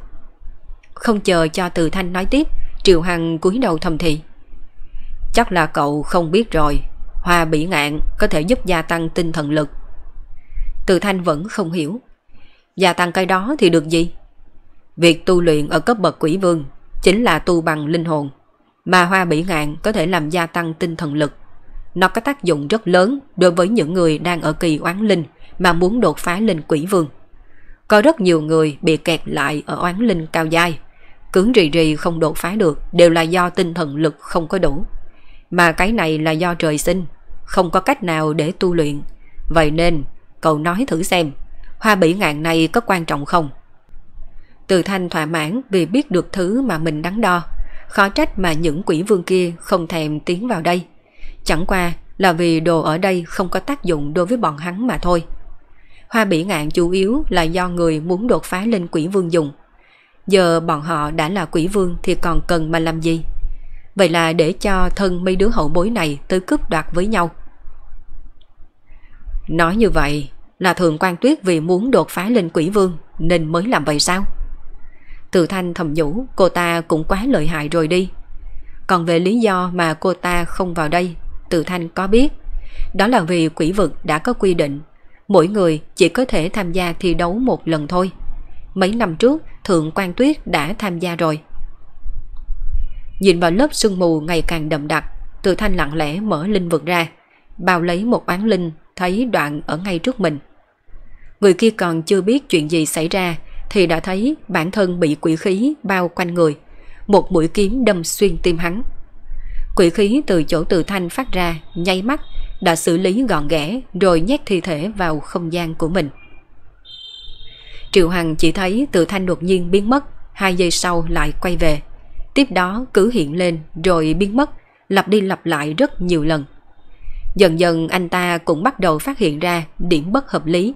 Không chờ cho Từ Thanh nói tiếp, Triệu Hằng cúi đầu thầm thị. Chắc là cậu không biết rồi, hoa bỉ ngạn có thể giúp gia tăng tinh thần lực. Từ Thanh vẫn không hiểu. Gia tăng cái đó thì được gì? Việc tu luyện ở cấp bậc quỷ vương chính là tu bằng linh hồn, mà hoa bỉ ngạn có thể làm gia tăng tinh thần lực. Nó có tác dụng rất lớn đối với những người đang ở kỳ oán linh mà muốn đột phá lên quỷ vương. Có rất nhiều người bị kẹt lại ở oán linh cao dai. Cứng rì rì không đột phá được đều là do tinh thần lực không có đủ. Mà cái này là do trời sinh, không có cách nào để tu luyện. Vậy nên, cậu nói thử xem, hoa bỉ ngạn này có quan trọng không? Từ thanh thỏa mãn vì biết được thứ mà mình đắn đo. Khó trách mà những quỷ vương kia không thèm tiến vào đây. Chẳng qua là vì đồ ở đây không có tác dụng đối với bọn hắn mà thôi. Hoa bỉ ngạn chủ yếu là do người muốn đột phá lên quỷ vương dùng. Giờ bọn họ đã là quỷ vương thì còn cần mà làm gì? Vậy là để cho thân mấy đứa hậu bối này tới cướp đoạt với nhau. Nói như vậy là thường quan tuyết vì muốn đột phá lên quỷ vương nên mới làm vậy sao? Từ thanh thầm nhủ cô ta cũng quá lợi hại rồi đi. Còn về lý do mà cô ta không vào đây, từ thanh có biết. Đó là vì quỷ vực đã có quy định mỗi người chỉ có thể tham gia thi đấu một lần thôi. Mấy năm trước, Thượng quan Tuyết đã tham gia rồi. Nhìn vào lớp sương mù ngày càng đậm đặc, Từ Thanh lặng lẽ mở linh vực ra, bao lấy một oán linh thấy đoạn ở ngay trước mình. Người kia còn chưa biết chuyện gì xảy ra thì đã thấy bản thân bị quỷ khí bao quanh người, một mũi kiếm đâm xuyên tim hắn. Quỷ khí từ chỗ Từ Thanh phát ra, nháy mắt đã xử lý gọn ghẽ rồi nhét thi thể vào không gian của mình. Triệu Hằng chỉ thấy tự thanh đột nhiên biến mất, hai giây sau lại quay về. Tiếp đó cứ hiện lên rồi biến mất, lặp đi lặp lại rất nhiều lần. Dần dần anh ta cũng bắt đầu phát hiện ra điểm bất hợp lý.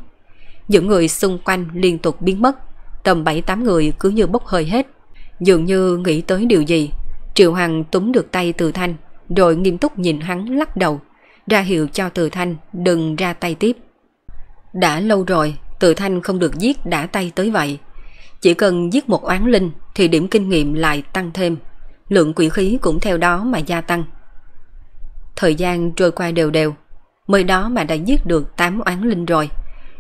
Những người xung quanh liên tục biến mất, tầm 7-8 người cứ như bốc hơi hết. Dường như nghĩ tới điều gì. Triệu Hằng túm được tay Từ Thanh, rồi nghiêm túc nhìn hắn lắc đầu, ra hiệu cho Từ Thanh đừng ra tay tiếp. Đã lâu rồi, Từ Thanh không được giết đã tay tới vậy. Chỉ cần giết một oán linh thì điểm kinh nghiệm lại tăng thêm, lượng quỷ khí cũng theo đó mà gia tăng. Thời gian trôi qua đều đều, mới đó mà đã giết được 8 oán linh rồi,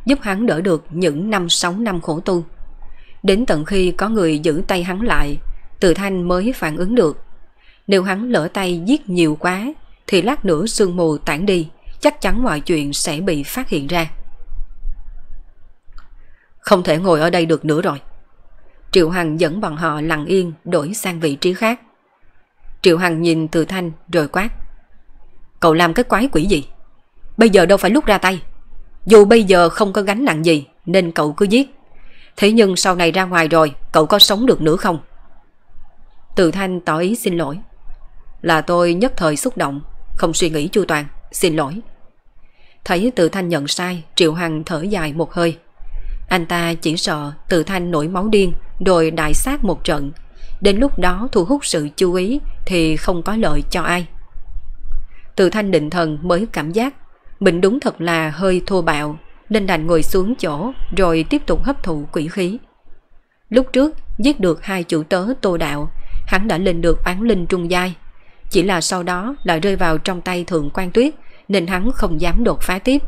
giúp hắn đỡ được những năm 6 năm khổ tu. Đến tận khi có người giữ tay hắn lại, Từ Thanh mới phản ứng được. Nếu hắn lỡ tay giết nhiều quá, thì lát nữa sương mù tản đi, chắc chắn mọi chuyện sẽ bị phát hiện ra. Không thể ngồi ở đây được nữa rồi. Triệu Hằng dẫn bọn họ lặng yên đổi sang vị trí khác. Triệu Hằng nhìn Từ Thanh rồi quát. Cậu làm cái quái quỷ gì? Bây giờ đâu phải lúc ra tay. Dù bây giờ không có gánh nặng gì nên cậu cứ giết. Thế nhưng sau này ra ngoài rồi cậu có sống được nữa không? Từ Thanh tỏ ý xin lỗi. Là tôi nhất thời xúc động, không suy nghĩ chu toàn, xin lỗi. Thấy Từ Thanh nhận sai, Triệu Hằng thở dài một hơi. Anh ta chỉ sợ Từ Thanh nổi máu điên rồi đại sát một trận. Đến lúc đó thu hút sự chú ý thì không có lợi cho ai. Từ Thanh định thần mới cảm giác mình đúng thật là hơi thô bạo nên đành ngồi xuống chỗ rồi tiếp tục hấp thụ quỷ khí. Lúc trước giết được hai chủ tớ tô đạo, hắn đã lên được oán linh trung giai. Chỉ là sau đó lại rơi vào trong tay thượng quan tuyết nên hắn không dám đột phá tiếp.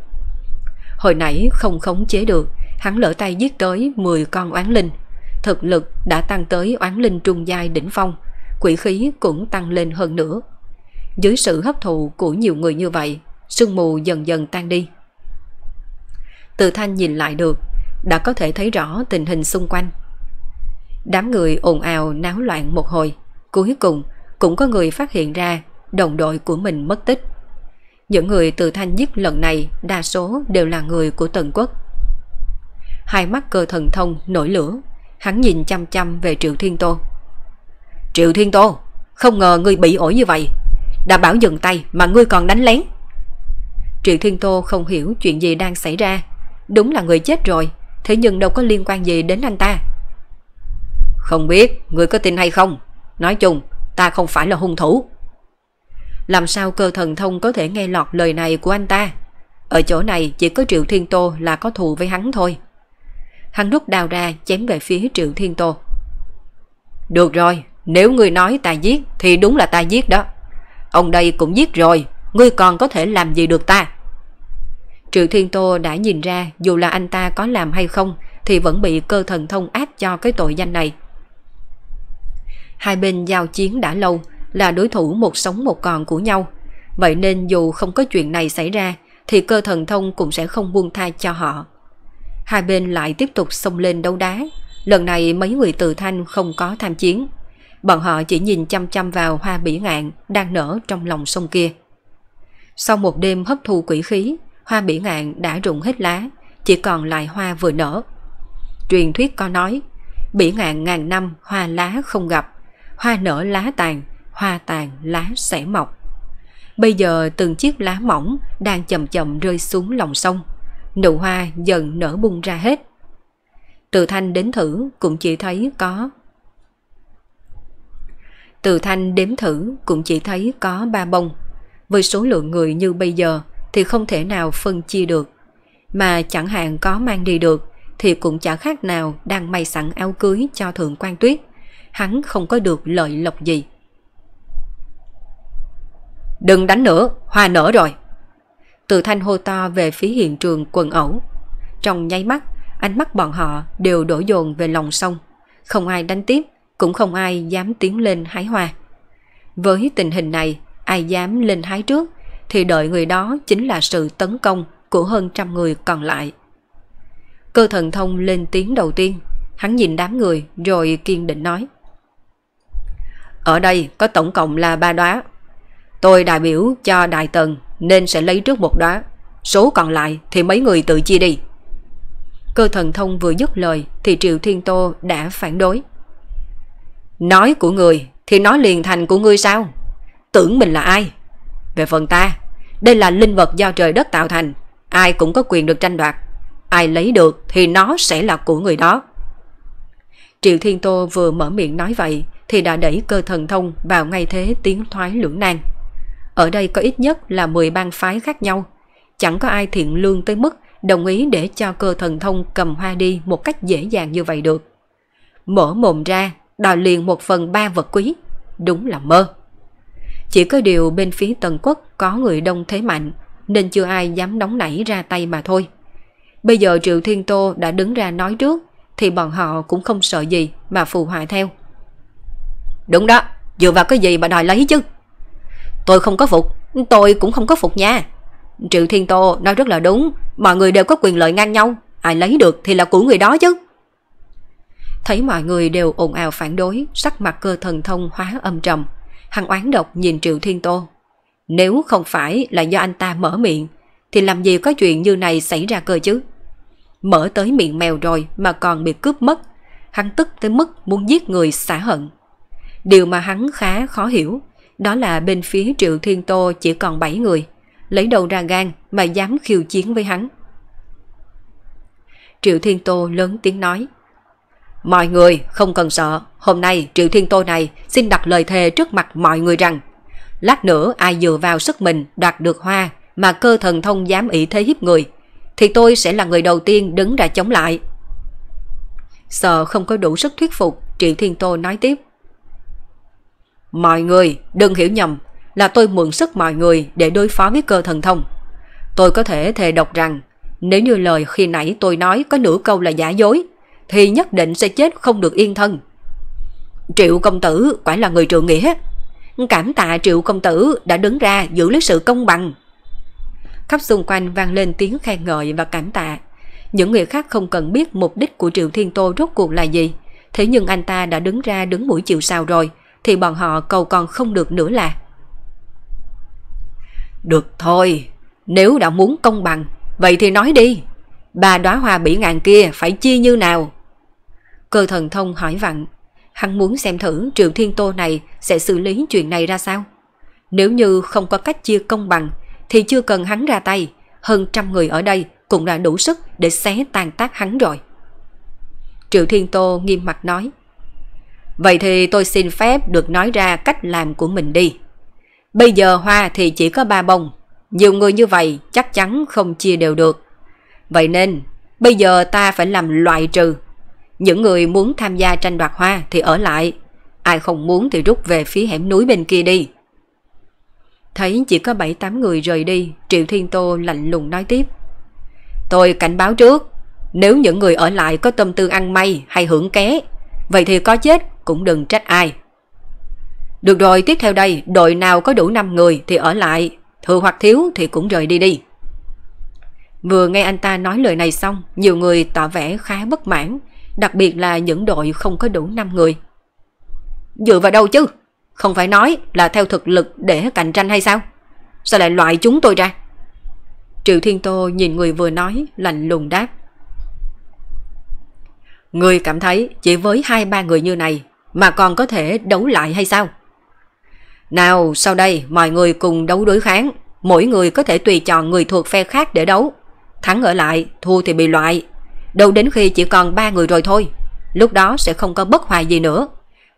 Hồi nãy không khống chế được, hắn lỡ tay giết tới 10 con oán linh. Thực lực đã tăng tới oán linh trung giai đỉnh phong, quỷ khí cũng tăng lên hơn nữa. Dưới sự hấp thụ của nhiều người như vậy, sương mù dần dần tan đi. Từ thanh nhìn lại được, đã có thể thấy rõ tình hình xung quanh. Đám người ồn ào náo loạn một hồi, cuối cùng cũng có người phát hiện ra đồng đội của mình mất tích. Những người từ thanh giết lần này đa số đều là người của Tần Quốc. Hai mắt cơ thần thông nổi lửa, hắn nhìn chăm chăm về Triệu Thiên Tô. Triệu Thiên Tô, không ngờ ngươi bị ổi như vậy. Đã bảo dừng tay mà ngươi còn đánh lén. Triệu Thiên Tô không hiểu chuyện gì đang xảy ra. Đúng là người chết rồi, thế nhưng đâu có liên quan gì đến anh ta. Không biết, người có tin hay không? Nói chung, ta không phải là hung thủ. Làm sao cơ thần thông có thể nghe lọt lời này của anh ta? Ở chỗ này chỉ có Triệu Thiên Tô là có thù với hắn thôi. Hắn rút đào ra chém về phía Triệu Thiên Tô. Được rồi, nếu người nói ta giết thì đúng là ta giết đó. Ông đây cũng giết rồi, ngươi còn có thể làm gì được ta? Triệu Thiên Tô đã nhìn ra dù là anh ta có làm hay không thì vẫn bị cơ thần thông áp cho cái tội danh này. Hai bên giao chiến đã lâu là đối thủ một sống một còn của nhau. Vậy nên dù không có chuyện này xảy ra thì cơ thần thông cũng sẽ không buông tha cho họ. Hai bên lại tiếp tục xông lên đấu đá. Lần này mấy người từ thanh không có tham chiến. Bọn họ chỉ nhìn chăm chăm vào hoa bỉ ngạn đang nở trong lòng sông kia. Sau một đêm hấp thu quỷ khí, hoa bỉ ngạn đã rụng hết lá, chỉ còn lại hoa vừa nở. Truyền thuyết có nói, bỉ ngạn ngàn năm hoa lá không gặp, hoa nở lá tàn, hoa tàn lá sẽ mọc. Bây giờ từng chiếc lá mỏng đang chậm chậm rơi xuống lòng sông, nụ hoa dần nở bung ra hết. Từ thanh đến thử cũng chỉ thấy có từ thanh đếm thử cũng chỉ thấy có ba bông. Với số lượng người như bây giờ thì không thể nào phân chia được. Mà chẳng hạn có mang đi được thì cũng chẳng khác nào đang may sẵn áo cưới cho thượng quan tuyết. Hắn không có được lợi lộc gì. Đừng đánh nữa, hoa nở rồi. Từ thanh hô to về phía hiện trường quần ẩu. Trong nháy mắt, ánh mắt bọn họ đều đổ dồn về lòng sông. Không ai đánh tiếp, cũng không ai dám tiến lên hái hoa. Với tình hình này, ai dám lên hái trước thì đợi người đó chính là sự tấn công của hơn trăm người còn lại. Cơ thần thông lên tiếng đầu tiên, hắn nhìn đám người rồi kiên định nói. Ở đây có tổng cộng là ba đóa. Tôi đại biểu cho đại tần nên sẽ lấy trước một đóa. Số còn lại thì mấy người tự chia đi. Cơ thần thông vừa dứt lời thì Triệu Thiên Tô đã phản đối. Nói của người thì nói liền thành của ngươi sao? Tưởng mình là ai? Về phần ta, đây là linh vật do trời đất tạo thành, ai cũng có quyền được tranh đoạt. Ai lấy được thì nó sẽ là của người đó. Triệu Thiên Tô vừa mở miệng nói vậy thì đã đẩy cơ thần thông vào ngay thế tiến thoái lưỡng nan. Ở đây có ít nhất là 10 bang phái khác nhau. Chẳng có ai thiện lương tới mức đồng ý để cho cơ thần thông cầm hoa đi một cách dễ dàng như vậy được. Mở mồm ra, đòi liền một phần ba vật quý. Đúng là mơ. Chỉ có điều bên phía Tần Quốc có người đông thế mạnh, nên chưa ai dám nóng nảy ra tay mà thôi. Bây giờ Triệu Thiên Tô đã đứng ra nói trước, thì bọn họ cũng không sợ gì mà phù họa theo. Đúng đó, dựa vào cái gì mà đòi lấy chứ? Tôi không có phục, tôi cũng không có phục nha. Triệu Thiên Tô nói rất là đúng, mọi người đều có quyền lợi ngang nhau, ai lấy được thì là của người đó chứ. Thấy mọi người đều ồn ào phản đối, sắc mặt cơ thần thông hóa âm trầm hắn oán độc nhìn Triệu Thiên Tô. Nếu không phải là do anh ta mở miệng, thì làm gì có chuyện như này xảy ra cơ chứ? Mở tới miệng mèo rồi mà còn bị cướp mất. Hắn tức tới mức muốn giết người xả hận. Điều mà hắn khá khó hiểu, đó là bên phía Triệu Thiên Tô chỉ còn 7 người, lấy đầu ra gan mà dám khiêu chiến với hắn. Triệu Thiên Tô lớn tiếng nói, Mọi người không cần sợ, hôm nay Triệu Thiên Tô này xin đặt lời thề trước mặt mọi người rằng lát nữa ai dựa vào sức mình đoạt được hoa mà cơ thần thông dám ý thế hiếp người, thì tôi sẽ là người đầu tiên đứng ra chống lại. Sợ không có đủ sức thuyết phục, Triệu Thiên Tô nói tiếp. Mọi người đừng hiểu nhầm là tôi mượn sức mọi người để đối phó với cơ thần thông. Tôi có thể thề độc rằng nếu như lời khi nãy tôi nói có nửa câu là giả dối thì nhất định sẽ chết không được yên thân. Triệu công tử quả là người trượng nghĩa. Cảm tạ triệu công tử đã đứng ra giữ lấy sự công bằng. Khắp xung quanh vang lên tiếng khen ngợi và cảm tạ. Những người khác không cần biết mục đích của Triệu Thiên Tô rốt cuộc là gì. Thế nhưng anh ta đã đứng ra đứng mũi chịu sao rồi, thì bọn họ cầu còn không được nữa là. Được thôi, nếu đã muốn công bằng, vậy thì nói đi. Ba đóa hoa bỉ ngàn kia phải chia như nào? Cơ thần thông hỏi vặn. Hắn muốn xem thử Triệu Thiên Tô này sẽ xử lý chuyện này ra sao. Nếu như không có cách chia công bằng, thì chưa cần hắn ra tay. Hơn trăm người ở đây cũng đã đủ sức để xé tàn tác hắn rồi. Triệu Thiên Tô nghiêm mặt nói. Vậy thì tôi xin phép được nói ra cách làm của mình đi. Bây giờ hoa thì chỉ có ba bông. Nhiều người như vậy chắc chắn không chia đều được. Vậy nên bây giờ ta phải làm loại trừ. Những người muốn tham gia tranh đoạt hoa thì ở lại. Ai không muốn thì rút về phía hẻm núi bên kia đi. Thấy chỉ có 7-8 người rời đi, Triệu Thiên Tô lạnh lùng nói tiếp. Tôi cảnh báo trước, nếu những người ở lại có tâm tư ăn may hay hưởng ké, vậy thì có chết cũng đừng trách ai. Được rồi, tiếp theo đây, đội nào có đủ 5 người thì ở lại, thừa hoặc thiếu thì cũng rời đi đi. Vừa nghe anh ta nói lời này xong, nhiều người tỏ vẻ khá bất mãn, đặc biệt là những đội không có đủ 5 người. Dựa vào đâu chứ? Không phải nói là theo thực lực để cạnh tranh hay sao? Sao lại loại chúng tôi ra? Triệu Thiên Tô nhìn người vừa nói, lạnh lùng đáp. Người cảm thấy chỉ với hai ba người như này mà còn có thể đấu lại hay sao? Nào, sau đây mọi người cùng đấu đối kháng, mỗi người có thể tùy chọn người thuộc phe khác để đấu. Thắng ở lại, thua thì bị loại. Đâu đến khi chỉ còn ba người rồi thôi, lúc đó sẽ không có bất hòa gì nữa.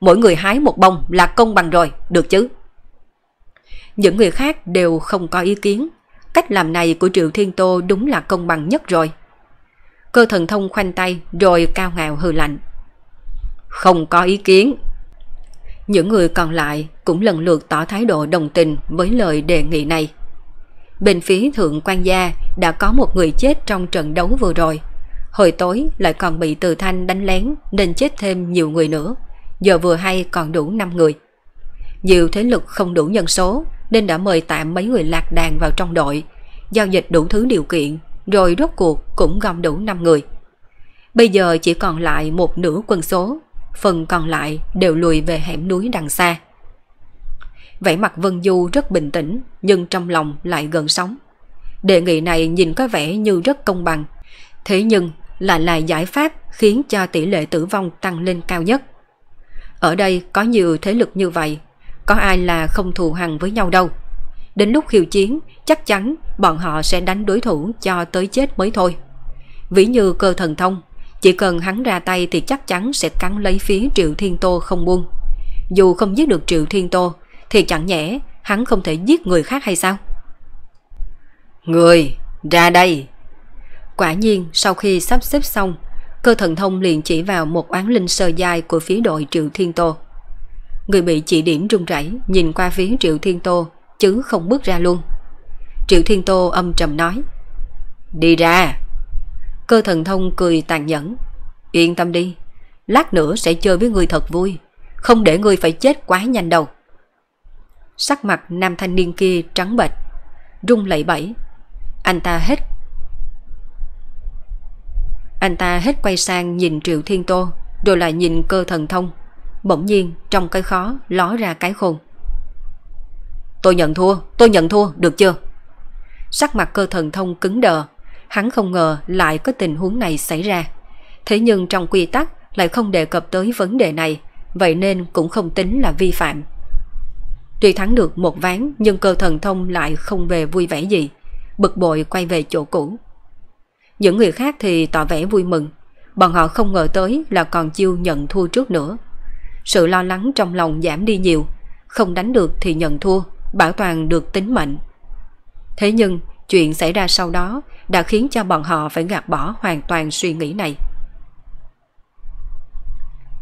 Mỗi người hái một bông là công bằng rồi, được chứ? Những người khác đều không có ý kiến. Cách làm này của Triệu Thiên Tô đúng là công bằng nhất rồi. Cơ thần thông khoanh tay rồi cao ngạo hư lạnh. Không có ý kiến. Những người còn lại cũng lần lượt tỏ thái độ đồng tình với lời đề nghị này. Bên phía thượng quan gia đã có một người chết trong trận đấu vừa rồi. Hồi tối lại còn bị từ thanh đánh lén nên chết thêm nhiều người nữa. Giờ vừa hay còn đủ 5 người. Nhiều thế lực không đủ nhân số nên đã mời tạm mấy người lạc đàn vào trong đội, giao dịch đủ thứ điều kiện, rồi rốt cuộc cũng gom đủ 5 người. Bây giờ chỉ còn lại một nửa quân số, phần còn lại đều lùi về hẻm núi đằng xa. Vẻ mặt Vân Du rất bình tĩnh, nhưng trong lòng lại gần sóng. Đề nghị này nhìn có vẻ như rất công bằng, thế nhưng lại là giải pháp khiến cho tỷ lệ tử vong tăng lên cao nhất. Ở đây có nhiều thế lực như vậy, có ai là không thù hằn với nhau đâu. Đến lúc khiêu chiến, chắc chắn bọn họ sẽ đánh đối thủ cho tới chết mới thôi. Ví như cơ thần thông, Chỉ cần hắn ra tay thì chắc chắn sẽ cắn lấy phía Triệu Thiên Tô không buông. Dù không giết được Triệu Thiên Tô thì chẳng nhẽ hắn không thể giết người khác hay sao? Người, ra đây! Quả nhiên sau khi sắp xếp xong, cơ thần thông liền chỉ vào một oán linh sơ dài của phía đội Triệu Thiên Tô. Người bị chỉ điểm run rẩy nhìn qua phía Triệu Thiên Tô chứ không bước ra luôn. Triệu Thiên Tô âm trầm nói Đi ra Cơ thần thông cười tàn nhẫn Yên tâm đi Lát nữa sẽ chơi với người thật vui Không để người phải chết quá nhanh đâu Sắc mặt nam thanh niên kia trắng bệch Rung lẩy bẩy anh ta hết Anh ta hết quay sang nhìn Triệu Thiên Tô Rồi lại nhìn cơ thần thông Bỗng nhiên trong cái khó ló ra cái khôn Tôi nhận thua, tôi nhận thua, được chưa? Sắc mặt cơ thần thông cứng đờ, hắn không ngờ lại có tình huống này xảy ra. Thế nhưng trong quy tắc lại không đề cập tới vấn đề này, vậy nên cũng không tính là vi phạm. Tuy thắng được một ván nhưng cơ thần thông lại không về vui vẻ gì, bực bội quay về chỗ cũ. Những người khác thì tỏ vẻ vui mừng, bọn họ không ngờ tới là còn chiêu nhận thua trước nữa. Sự lo lắng trong lòng giảm đi nhiều, không đánh được thì nhận thua, bảo toàn được tính mệnh. Thế nhưng, chuyện xảy ra sau đó đã khiến cho bọn họ phải gạt bỏ hoàn toàn suy nghĩ này.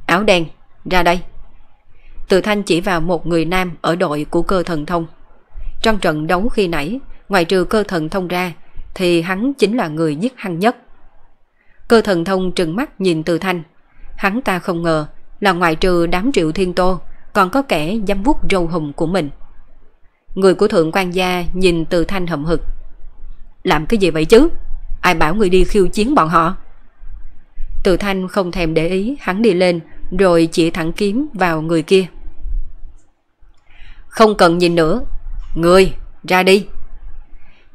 Áo đen, ra đây. Từ thanh chỉ vào một người nam ở đội của cơ thần thông. Trong trận đấu khi nãy, ngoại trừ cơ thần thông ra, thì hắn chính là người giết hăng nhất. Cơ thần thông trừng mắt nhìn từ thanh. Hắn ta không ngờ là ngoài trừ đám triệu thiên tô, còn có kẻ dám vuốt râu hùng của mình. Người của thượng quan gia nhìn từ thanh hậm hực. Làm cái gì vậy chứ? Ai bảo người đi khiêu chiến bọn họ? Từ thanh không thèm để ý, hắn đi lên, rồi chỉ thẳng kiếm vào người kia. Không cần nhìn nữa. Người, ra đi.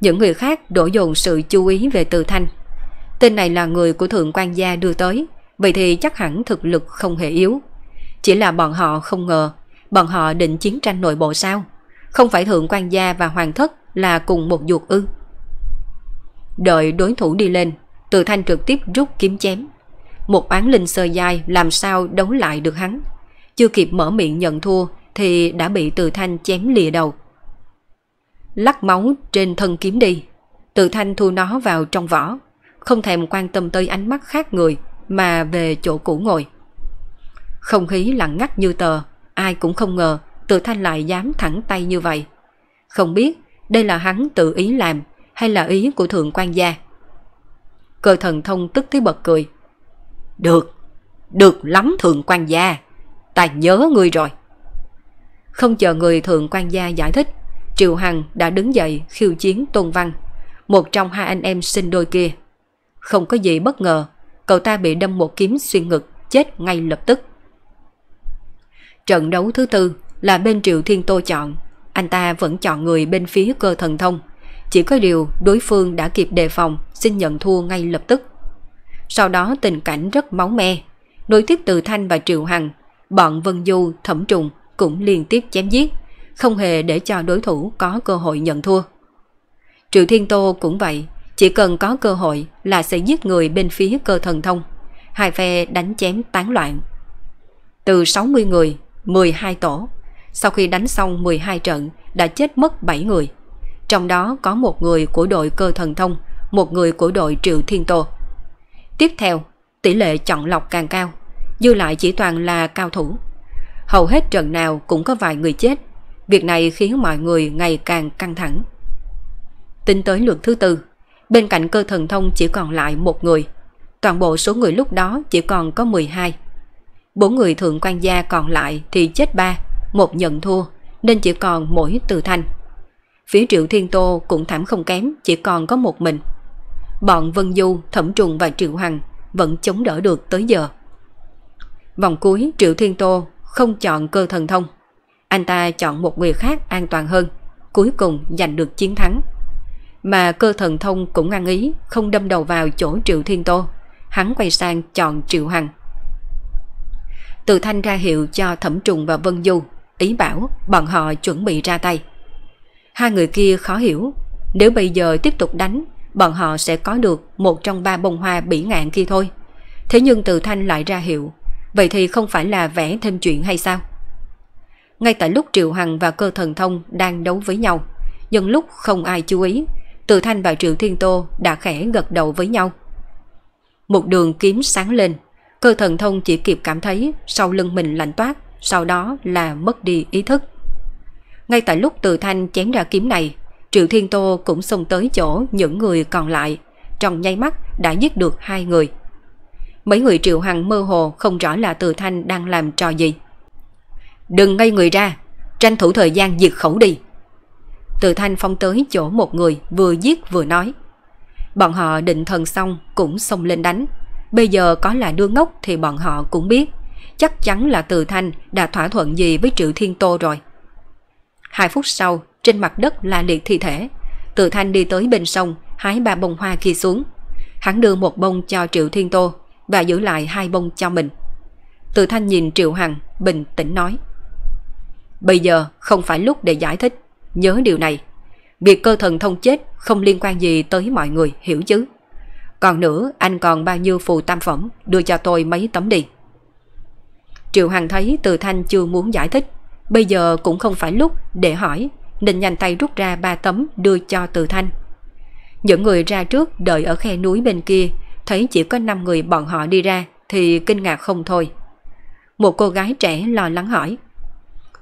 Những người khác đổ dồn sự chú ý về từ thanh. Tên này là người của thượng quan gia đưa tới, vậy thì chắc hẳn thực lực không hề yếu. Chỉ là bọn họ không ngờ, bọn họ định chiến tranh nội bộ sao? Không phải thượng quan gia và hoàng thất là cùng một ruột ư. Đợi đối thủ đi lên, từ thanh trực tiếp rút kiếm chém. Một oán linh sơ dai làm sao đấu lại được hắn. Chưa kịp mở miệng nhận thua thì đã bị từ thanh chém lìa đầu. Lắc máu trên thân kiếm đi, tự thanh thu nó vào trong vỏ, không thèm quan tâm tới ánh mắt khác người mà về chỗ cũ ngồi. Không khí lặng ngắt như tờ, ai cũng không ngờ tự thanh lại dám thẳng tay như vậy. Không biết đây là hắn tự ý làm hay là ý của thượng quan gia. Cơ thần thông tức tới bật cười. Được, được lắm thượng quan gia, ta nhớ ngươi rồi. Không chờ người thượng quan gia giải thích, Triệu Hằng đã đứng dậy khiêu chiến Tôn Văn, một trong hai anh em sinh đôi kia. Không có gì bất ngờ, cậu ta bị đâm một kiếm xuyên ngực, chết ngay lập tức. Trận đấu thứ tư là bên Triệu Thiên Tô chọn, anh ta vẫn chọn người bên phía cơ thần thông. Chỉ có điều đối phương đã kịp đề phòng, xin nhận thua ngay lập tức. Sau đó tình cảnh rất máu me. Nối tiếp từ Thanh và Triệu Hằng, bọn Vân Du, Thẩm Trùng cũng liên tiếp chém giết, không hề để cho đối thủ có cơ hội nhận thua. Triệu Thiên Tô cũng vậy, chỉ cần có cơ hội là sẽ giết người bên phía cơ thần thông. Hai phe đánh chém tán loạn. Từ 60 người, 12 tổ, sau khi đánh xong 12 trận đã chết mất 7 người. Trong đó có một người của đội cơ thần thông, một người của đội triệu thiên tô. Tiếp theo, tỷ lệ chọn lọc càng cao, dư lại chỉ toàn là cao thủ. Hầu hết trận nào cũng có vài người chết, việc này khiến mọi người ngày càng căng thẳng. Tính tới lượt thứ tư, bên cạnh cơ thần thông chỉ còn lại một người, toàn bộ số người lúc đó chỉ còn có 12. Bốn người thượng quan gia còn lại thì chết ba, một nhận thua, nên chỉ còn mỗi từ thanh. Phía Triệu Thiên Tô cũng thảm không kém, chỉ còn có một mình. Bọn Vân Du, Thẩm Trùng và Triệu Hằng vẫn chống đỡ được tới giờ. Vòng cuối Triệu Thiên Tô không chọn cơ thần thông. Anh ta chọn một người khác an toàn hơn, cuối cùng giành được chiến thắng. Mà cơ thần thông cũng ăn ý, không đâm đầu vào chỗ Triệu Thiên Tô. Hắn quay sang chọn Triệu Hằng. Từ thanh ra hiệu cho Thẩm Trùng và Vân Du ý bảo bọn họ chuẩn bị ra tay. Hai người kia khó hiểu, nếu bây giờ tiếp tục đánh, bọn họ sẽ có được một trong ba bông hoa bỉ ngạn kia thôi. Thế nhưng từ thanh lại ra hiệu, vậy thì không phải là vẽ thêm chuyện hay sao? Ngay tại lúc Triệu Hằng và cơ thần thông đang đấu với nhau, nhưng lúc không ai chú ý, từ thanh và Triệu Thiên Tô đã khẽ gật đầu với nhau. Một đường kiếm sáng lên, cơ thần thông chỉ kịp cảm thấy sau lưng mình lạnh toát, sau đó là mất đi ý thức. Ngay tại lúc từ thanh chém ra kiếm này, Triệu Thiên Tô cũng xông tới chỗ những người còn lại, trong nháy mắt đã giết được hai người. Mấy người Triệu Hằng mơ hồ không rõ là từ thanh đang làm trò gì. Đừng ngây người ra, tranh thủ thời gian diệt khẩu đi. Từ thanh phong tới chỗ một người vừa giết vừa nói. Bọn họ định thần xong cũng xông lên đánh. Bây giờ có là đưa ngốc thì bọn họ cũng biết. Chắc chắn là từ thanh đã thỏa thuận gì với Triệu Thiên Tô rồi. Hai phút sau, trên mặt đất là liệt thi thể. Từ thanh đi tới bên sông, hái ba bông hoa kia xuống. Hắn đưa một bông cho Triệu Thiên Tô và giữ lại hai bông cho mình. Từ thanh nhìn Triệu Hằng, bình tĩnh nói. Bây giờ không phải lúc để giải thích, nhớ điều này. Việc cơ thần thông chết không liên quan gì tới mọi người, hiểu chứ? Còn nữa, anh còn bao nhiêu phù tam phẩm, đưa cho tôi mấy tấm đi. Triệu Hằng thấy Từ Thanh chưa muốn giải thích, bây giờ cũng không phải lúc để hỏi, nên nhanh tay rút ra ba tấm đưa cho Từ Thanh. Những người ra trước đợi ở khe núi bên kia, thấy chỉ có 5 người bọn họ đi ra thì kinh ngạc không thôi. Một cô gái trẻ lo lắng hỏi.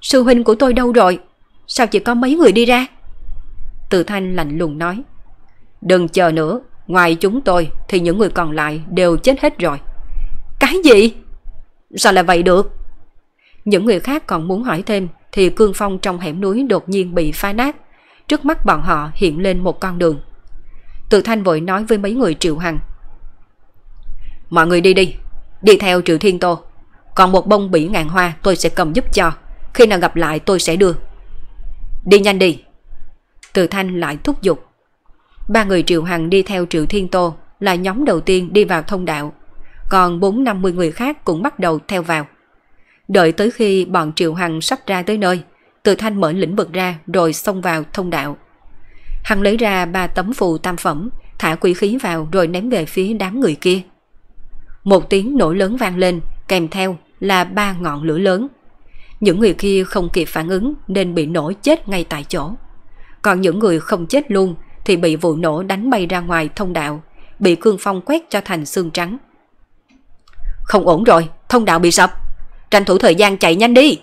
Sư huynh của tôi đâu rồi? Sao chỉ có mấy người đi ra? Từ thanh lạnh lùng nói. Đừng chờ nữa, ngoài chúng tôi thì những người còn lại đều chết hết rồi. Cái gì? Sao lại vậy được? Những người khác còn muốn hỏi thêm thì cương phong trong hẻm núi đột nhiên bị phá nát. Trước mắt bọn họ hiện lên một con đường. Từ thanh vội nói với mấy người triệu hằng. Mọi người đi đi, đi theo triệu thiên tô. Còn một bông bỉ ngàn hoa tôi sẽ cầm giúp cho. Khi nào gặp lại tôi sẽ đưa. Đi nhanh đi. Từ thanh lại thúc giục. Ba người triệu hằng đi theo triệu thiên tô là nhóm đầu tiên đi vào thông đạo. Còn bốn năm mươi người khác cũng bắt đầu theo vào. Đợi tới khi bọn triệu hằng sắp ra tới nơi, từ thanh mở lĩnh vực ra rồi xông vào thông đạo. Hằng lấy ra ba tấm phù tam phẩm, thả quỷ khí vào rồi ném về phía đám người kia. Một tiếng nổ lớn vang lên, kèm theo là ba ngọn lửa lớn. Những người kia không kịp phản ứng nên bị nổ chết ngay tại chỗ. Còn những người không chết luôn thì bị vụ nổ đánh bay ra ngoài thông đạo, bị cương phong quét cho thành xương trắng. Không ổn rồi, thông đạo bị sập. Tranh thủ thời gian chạy nhanh đi.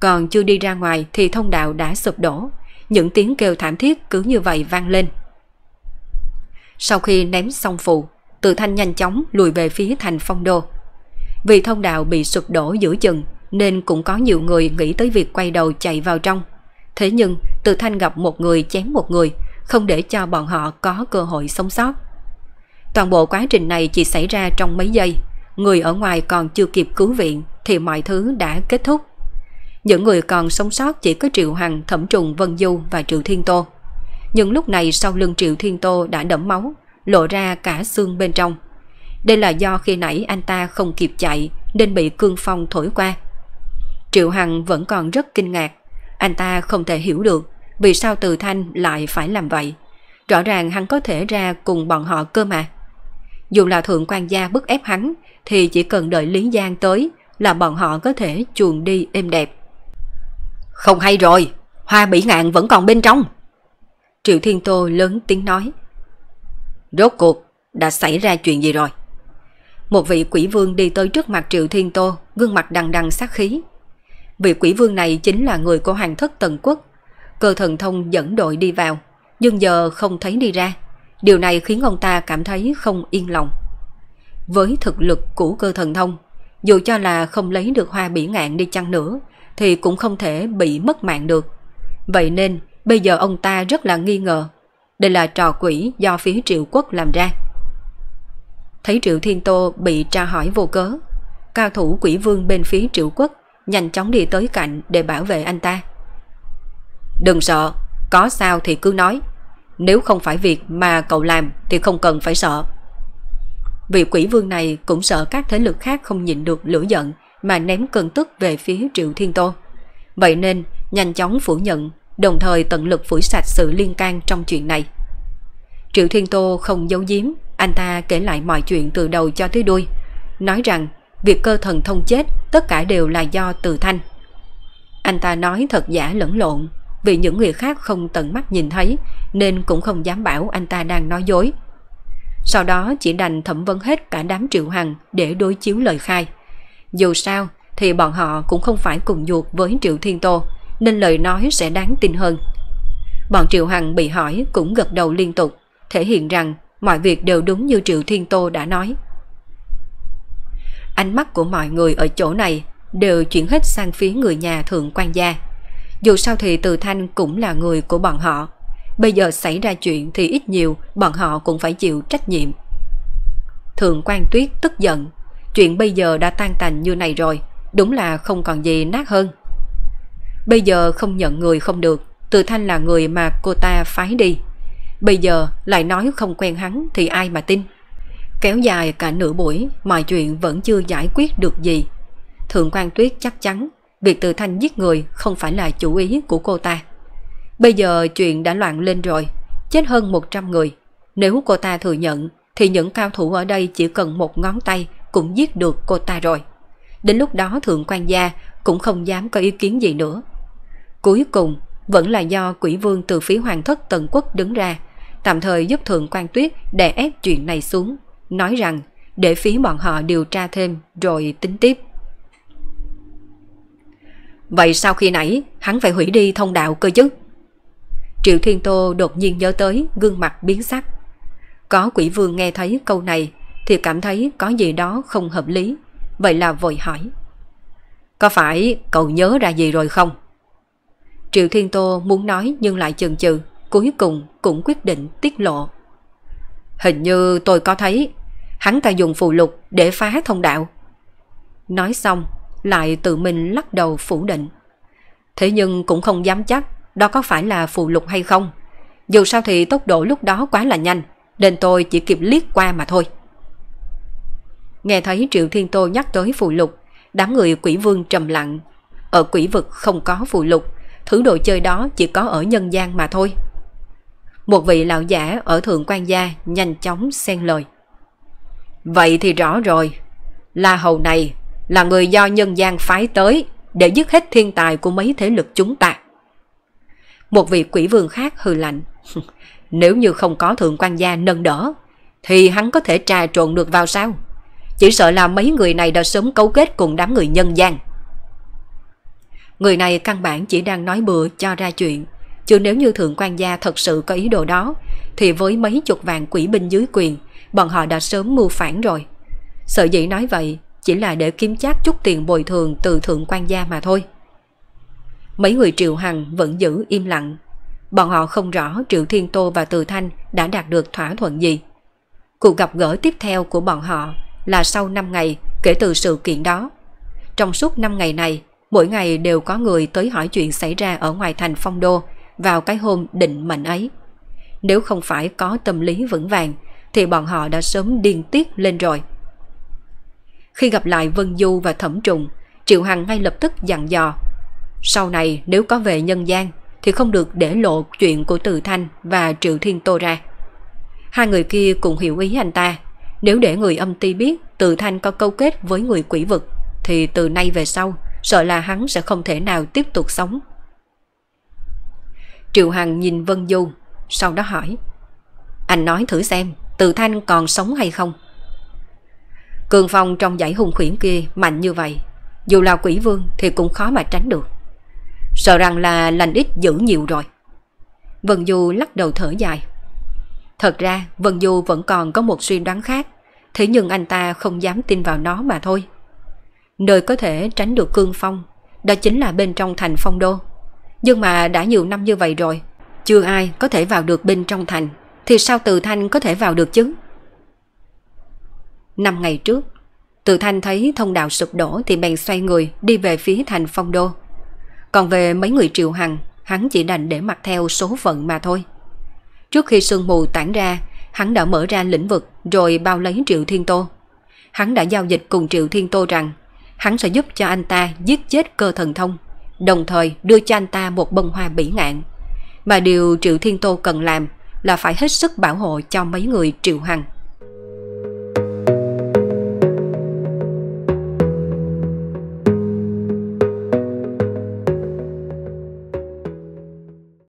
Còn chưa đi ra ngoài thì thông đạo đã sụp đổ, những tiếng kêu thảm thiết cứ như vậy vang lên. Sau khi ném xong phù, Từ Thanh nhanh chóng lùi về phía thành phong đô. Vì thông đạo bị sụp đổ giữa chừng nên cũng có nhiều người nghĩ tới việc quay đầu chạy vào trong. Thế nhưng Từ Thanh gặp một người chém một người, không để cho bọn họ có cơ hội sống sót. Toàn bộ quá trình này chỉ xảy ra trong mấy giây, người ở ngoài còn chưa kịp cứu viện thì mọi thứ đã kết thúc. Những người còn sống sót chỉ có Triệu Hằng, Thẩm Trùng, Vân Du và Triệu Thiên Tô. Nhưng lúc này sau lưng Triệu Thiên Tô đã đẫm máu, lộ ra cả xương bên trong. Đây là do khi nãy anh ta không kịp chạy nên bị cương phong thổi qua. Triệu Hằng vẫn còn rất kinh ngạc. Anh ta không thể hiểu được vì sao Từ Thanh lại phải làm vậy. Rõ ràng hắn có thể ra cùng bọn họ cơ mà. Dù là thượng quan gia bức ép hắn thì chỉ cần đợi Lý Giang tới là bọn họ có thể chuồn đi êm đẹp. Không hay rồi, hoa bỉ ngạn vẫn còn bên trong. Triệu Thiên Tô lớn tiếng nói. Rốt cuộc, đã xảy ra chuyện gì rồi? Một vị quỷ vương đi tới trước mặt Triệu Thiên Tô, gương mặt đằng đằng sát khí. Vị quỷ vương này chính là người của hoàng thất Tần Quốc. Cơ thần thông dẫn đội đi vào, nhưng giờ không thấy đi ra. Điều này khiến ông ta cảm thấy không yên lòng. Với thực lực của cơ thần thông, dù cho là không lấy được hoa bỉ ngạn đi chăng nữa, thì cũng không thể bị mất mạng được. Vậy nên, bây giờ ông ta rất là nghi ngờ. Đây là trò quỷ do phía triệu quốc làm ra. Thấy triệu thiên tô bị tra hỏi vô cớ, cao thủ quỷ vương bên phía triệu quốc nhanh chóng đi tới cạnh để bảo vệ anh ta. Đừng sợ, có sao thì cứ nói. Nếu không phải việc mà cậu làm thì không cần phải sợ. Vị quỷ vương này cũng sợ các thế lực khác không nhịn được lửa giận mà ném cơn tức về phía Triệu Thiên Tô. Vậy nên nhanh chóng phủ nhận, đồng thời tận lực phủi sạch sự liên can trong chuyện này. Triệu Thiên Tô không giấu giếm, Anh ta kể lại mọi chuyện từ đầu cho tới đuôi, nói rằng việc cơ thần thông chết tất cả đều là do từ thanh. Anh ta nói thật giả lẫn lộn, vì những người khác không tận mắt nhìn thấy nên cũng không dám bảo anh ta đang nói dối. Sau đó chỉ đành thẩm vấn hết cả đám triệu hằng để đối chiếu lời khai. Dù sao thì bọn họ cũng không phải cùng ruột với Triệu Thiên Tô nên lời nói sẽ đáng tin hơn. Bọn Triệu Hằng bị hỏi cũng gật đầu liên tục, thể hiện rằng mọi việc đều đúng như Triệu Thiên Tô đã nói. Ánh mắt của mọi người ở chỗ này đều chuyển hết sang phía người nhà thượng quan gia. Dù sao thì Từ Thanh cũng là người của bọn họ. Bây giờ xảy ra chuyện thì ít nhiều bọn họ cũng phải chịu trách nhiệm. Thượng quan Tuyết tức giận. Chuyện bây giờ đã tan tành như này rồi. Đúng là không còn gì nát hơn. Bây giờ không nhận người không được. Từ Thanh là người mà cô ta phái đi. Bây giờ lại nói không quen hắn thì ai mà tin. Kéo dài cả nửa buổi, mọi chuyện vẫn chưa giải quyết được gì. Thượng quan Tuyết chắc chắn việc Từ Thanh giết người không phải là chủ ý của cô ta. Bây giờ chuyện đã loạn lên rồi, chết hơn 100 người. Nếu cô ta thừa nhận thì những cao thủ ở đây chỉ cần một ngón tay cũng giết được cô ta rồi. Đến lúc đó thượng quan gia cũng không dám có ý kiến gì nữa. Cuối cùng vẫn là do quỷ vương từ phía hoàng thất tần quốc đứng ra, tạm thời giúp thượng quan tuyết đè ép chuyện này xuống, nói rằng để phía bọn họ điều tra thêm rồi tính tiếp. Vậy sau khi nãy hắn phải hủy đi thông đạo cơ chứ? Triệu Thiên Tô đột nhiên nhớ tới gương mặt biến sắc. Có quỷ vương nghe thấy câu này thì cảm thấy có gì đó không hợp lý. Vậy là vội hỏi. Có phải cậu nhớ ra gì rồi không? Triệu Thiên Tô muốn nói nhưng lại chần chừ, cuối cùng cũng quyết định tiết lộ. Hình như tôi có thấy hắn ta dùng phù lục để phá thông đạo. Nói xong, lại tự mình lắc đầu phủ định. Thế nhưng cũng không dám chắc đó có phải là phù lục hay không. Dù sao thì tốc độ lúc đó quá là nhanh, nên tôi chỉ kịp liếc qua mà thôi. Nghe thấy Triệu Thiên Tô nhắc tới phù lục, đám người quỷ vương trầm lặng. Ở quỷ vực không có phù lục, thứ đồ chơi đó chỉ có ở nhân gian mà thôi. Một vị lão giả ở thượng quan gia nhanh chóng xen lời. Vậy thì rõ rồi, La Hầu này là người do nhân gian phái tới để dứt hết thiên tài của mấy thế lực chúng ta. Một vị quỷ vương khác hư lạnh. Nếu như không có thượng quan gia nâng đỡ, thì hắn có thể trà trộn được vào sao? Chỉ sợ là mấy người này đã sớm cấu kết cùng đám người nhân gian. Người này căn bản chỉ đang nói bừa cho ra chuyện. Chứ nếu như thượng quan gia thật sự có ý đồ đó, thì với mấy chục vạn quỷ binh dưới quyền, bọn họ đã sớm mưu phản rồi. Sợ dĩ nói vậy chỉ là để kiếm chát chút tiền bồi thường từ thượng quan gia mà thôi. Mấy người Triệu Hằng vẫn giữ im lặng. Bọn họ không rõ Triệu Thiên Tô và Từ Thanh đã đạt được thỏa thuận gì. Cuộc gặp gỡ tiếp theo của bọn họ là sau 5 ngày kể từ sự kiện đó. Trong suốt 5 ngày này, mỗi ngày đều có người tới hỏi chuyện xảy ra ở ngoài thành phong đô vào cái hôm định mệnh ấy. Nếu không phải có tâm lý vững vàng, thì bọn họ đã sớm điên tiết lên rồi. Khi gặp lại Vân Du và Thẩm Trùng, Triệu Hằng ngay lập tức dặn dò. Sau này nếu có về nhân gian thì không được để lộ chuyện của Từ Thanh và Triệu Thiên Tô ra. Hai người kia cùng hiểu ý anh ta. Nếu để người âm ti biết Từ Thanh có câu kết với người quỷ vực thì từ nay về sau sợ là hắn sẽ không thể nào tiếp tục sống. Triệu Hằng nhìn Vân Du, sau đó hỏi. Anh nói thử xem, Từ Thanh còn sống hay không? Cường phong trong dãy hung khuyển kia mạnh như vậy, dù là quỷ vương thì cũng khó mà tránh được. Sợ rằng là lành ít dữ nhiều rồi. Vân Du lắc đầu thở dài. Thật ra Vân Du vẫn còn có một suy đoán khác, thế nhưng anh ta không dám tin vào nó mà thôi. Nơi có thể tránh được cương phong, đó chính là bên trong thành phong đô. Nhưng mà đã nhiều năm như vậy rồi, chưa ai có thể vào được bên trong thành, thì sao từ thanh có thể vào được chứ? Năm ngày trước, từ thanh thấy thông đạo sụp đổ thì bèn xoay người đi về phía thành phong đô. Còn về mấy người triệu hằng, hắn chỉ đành để mặc theo số phận mà thôi. Trước khi sương mù tản ra, hắn đã mở ra lĩnh vực rồi bao lấy Triệu Thiên Tô. Hắn đã giao dịch cùng Triệu Thiên Tô rằng hắn sẽ giúp cho anh ta giết chết cơ thần thông, đồng thời đưa cho anh ta một bông hoa bỉ ngạn. Mà điều Triệu Thiên Tô cần làm là phải hết sức bảo hộ cho mấy người Triệu Hằng.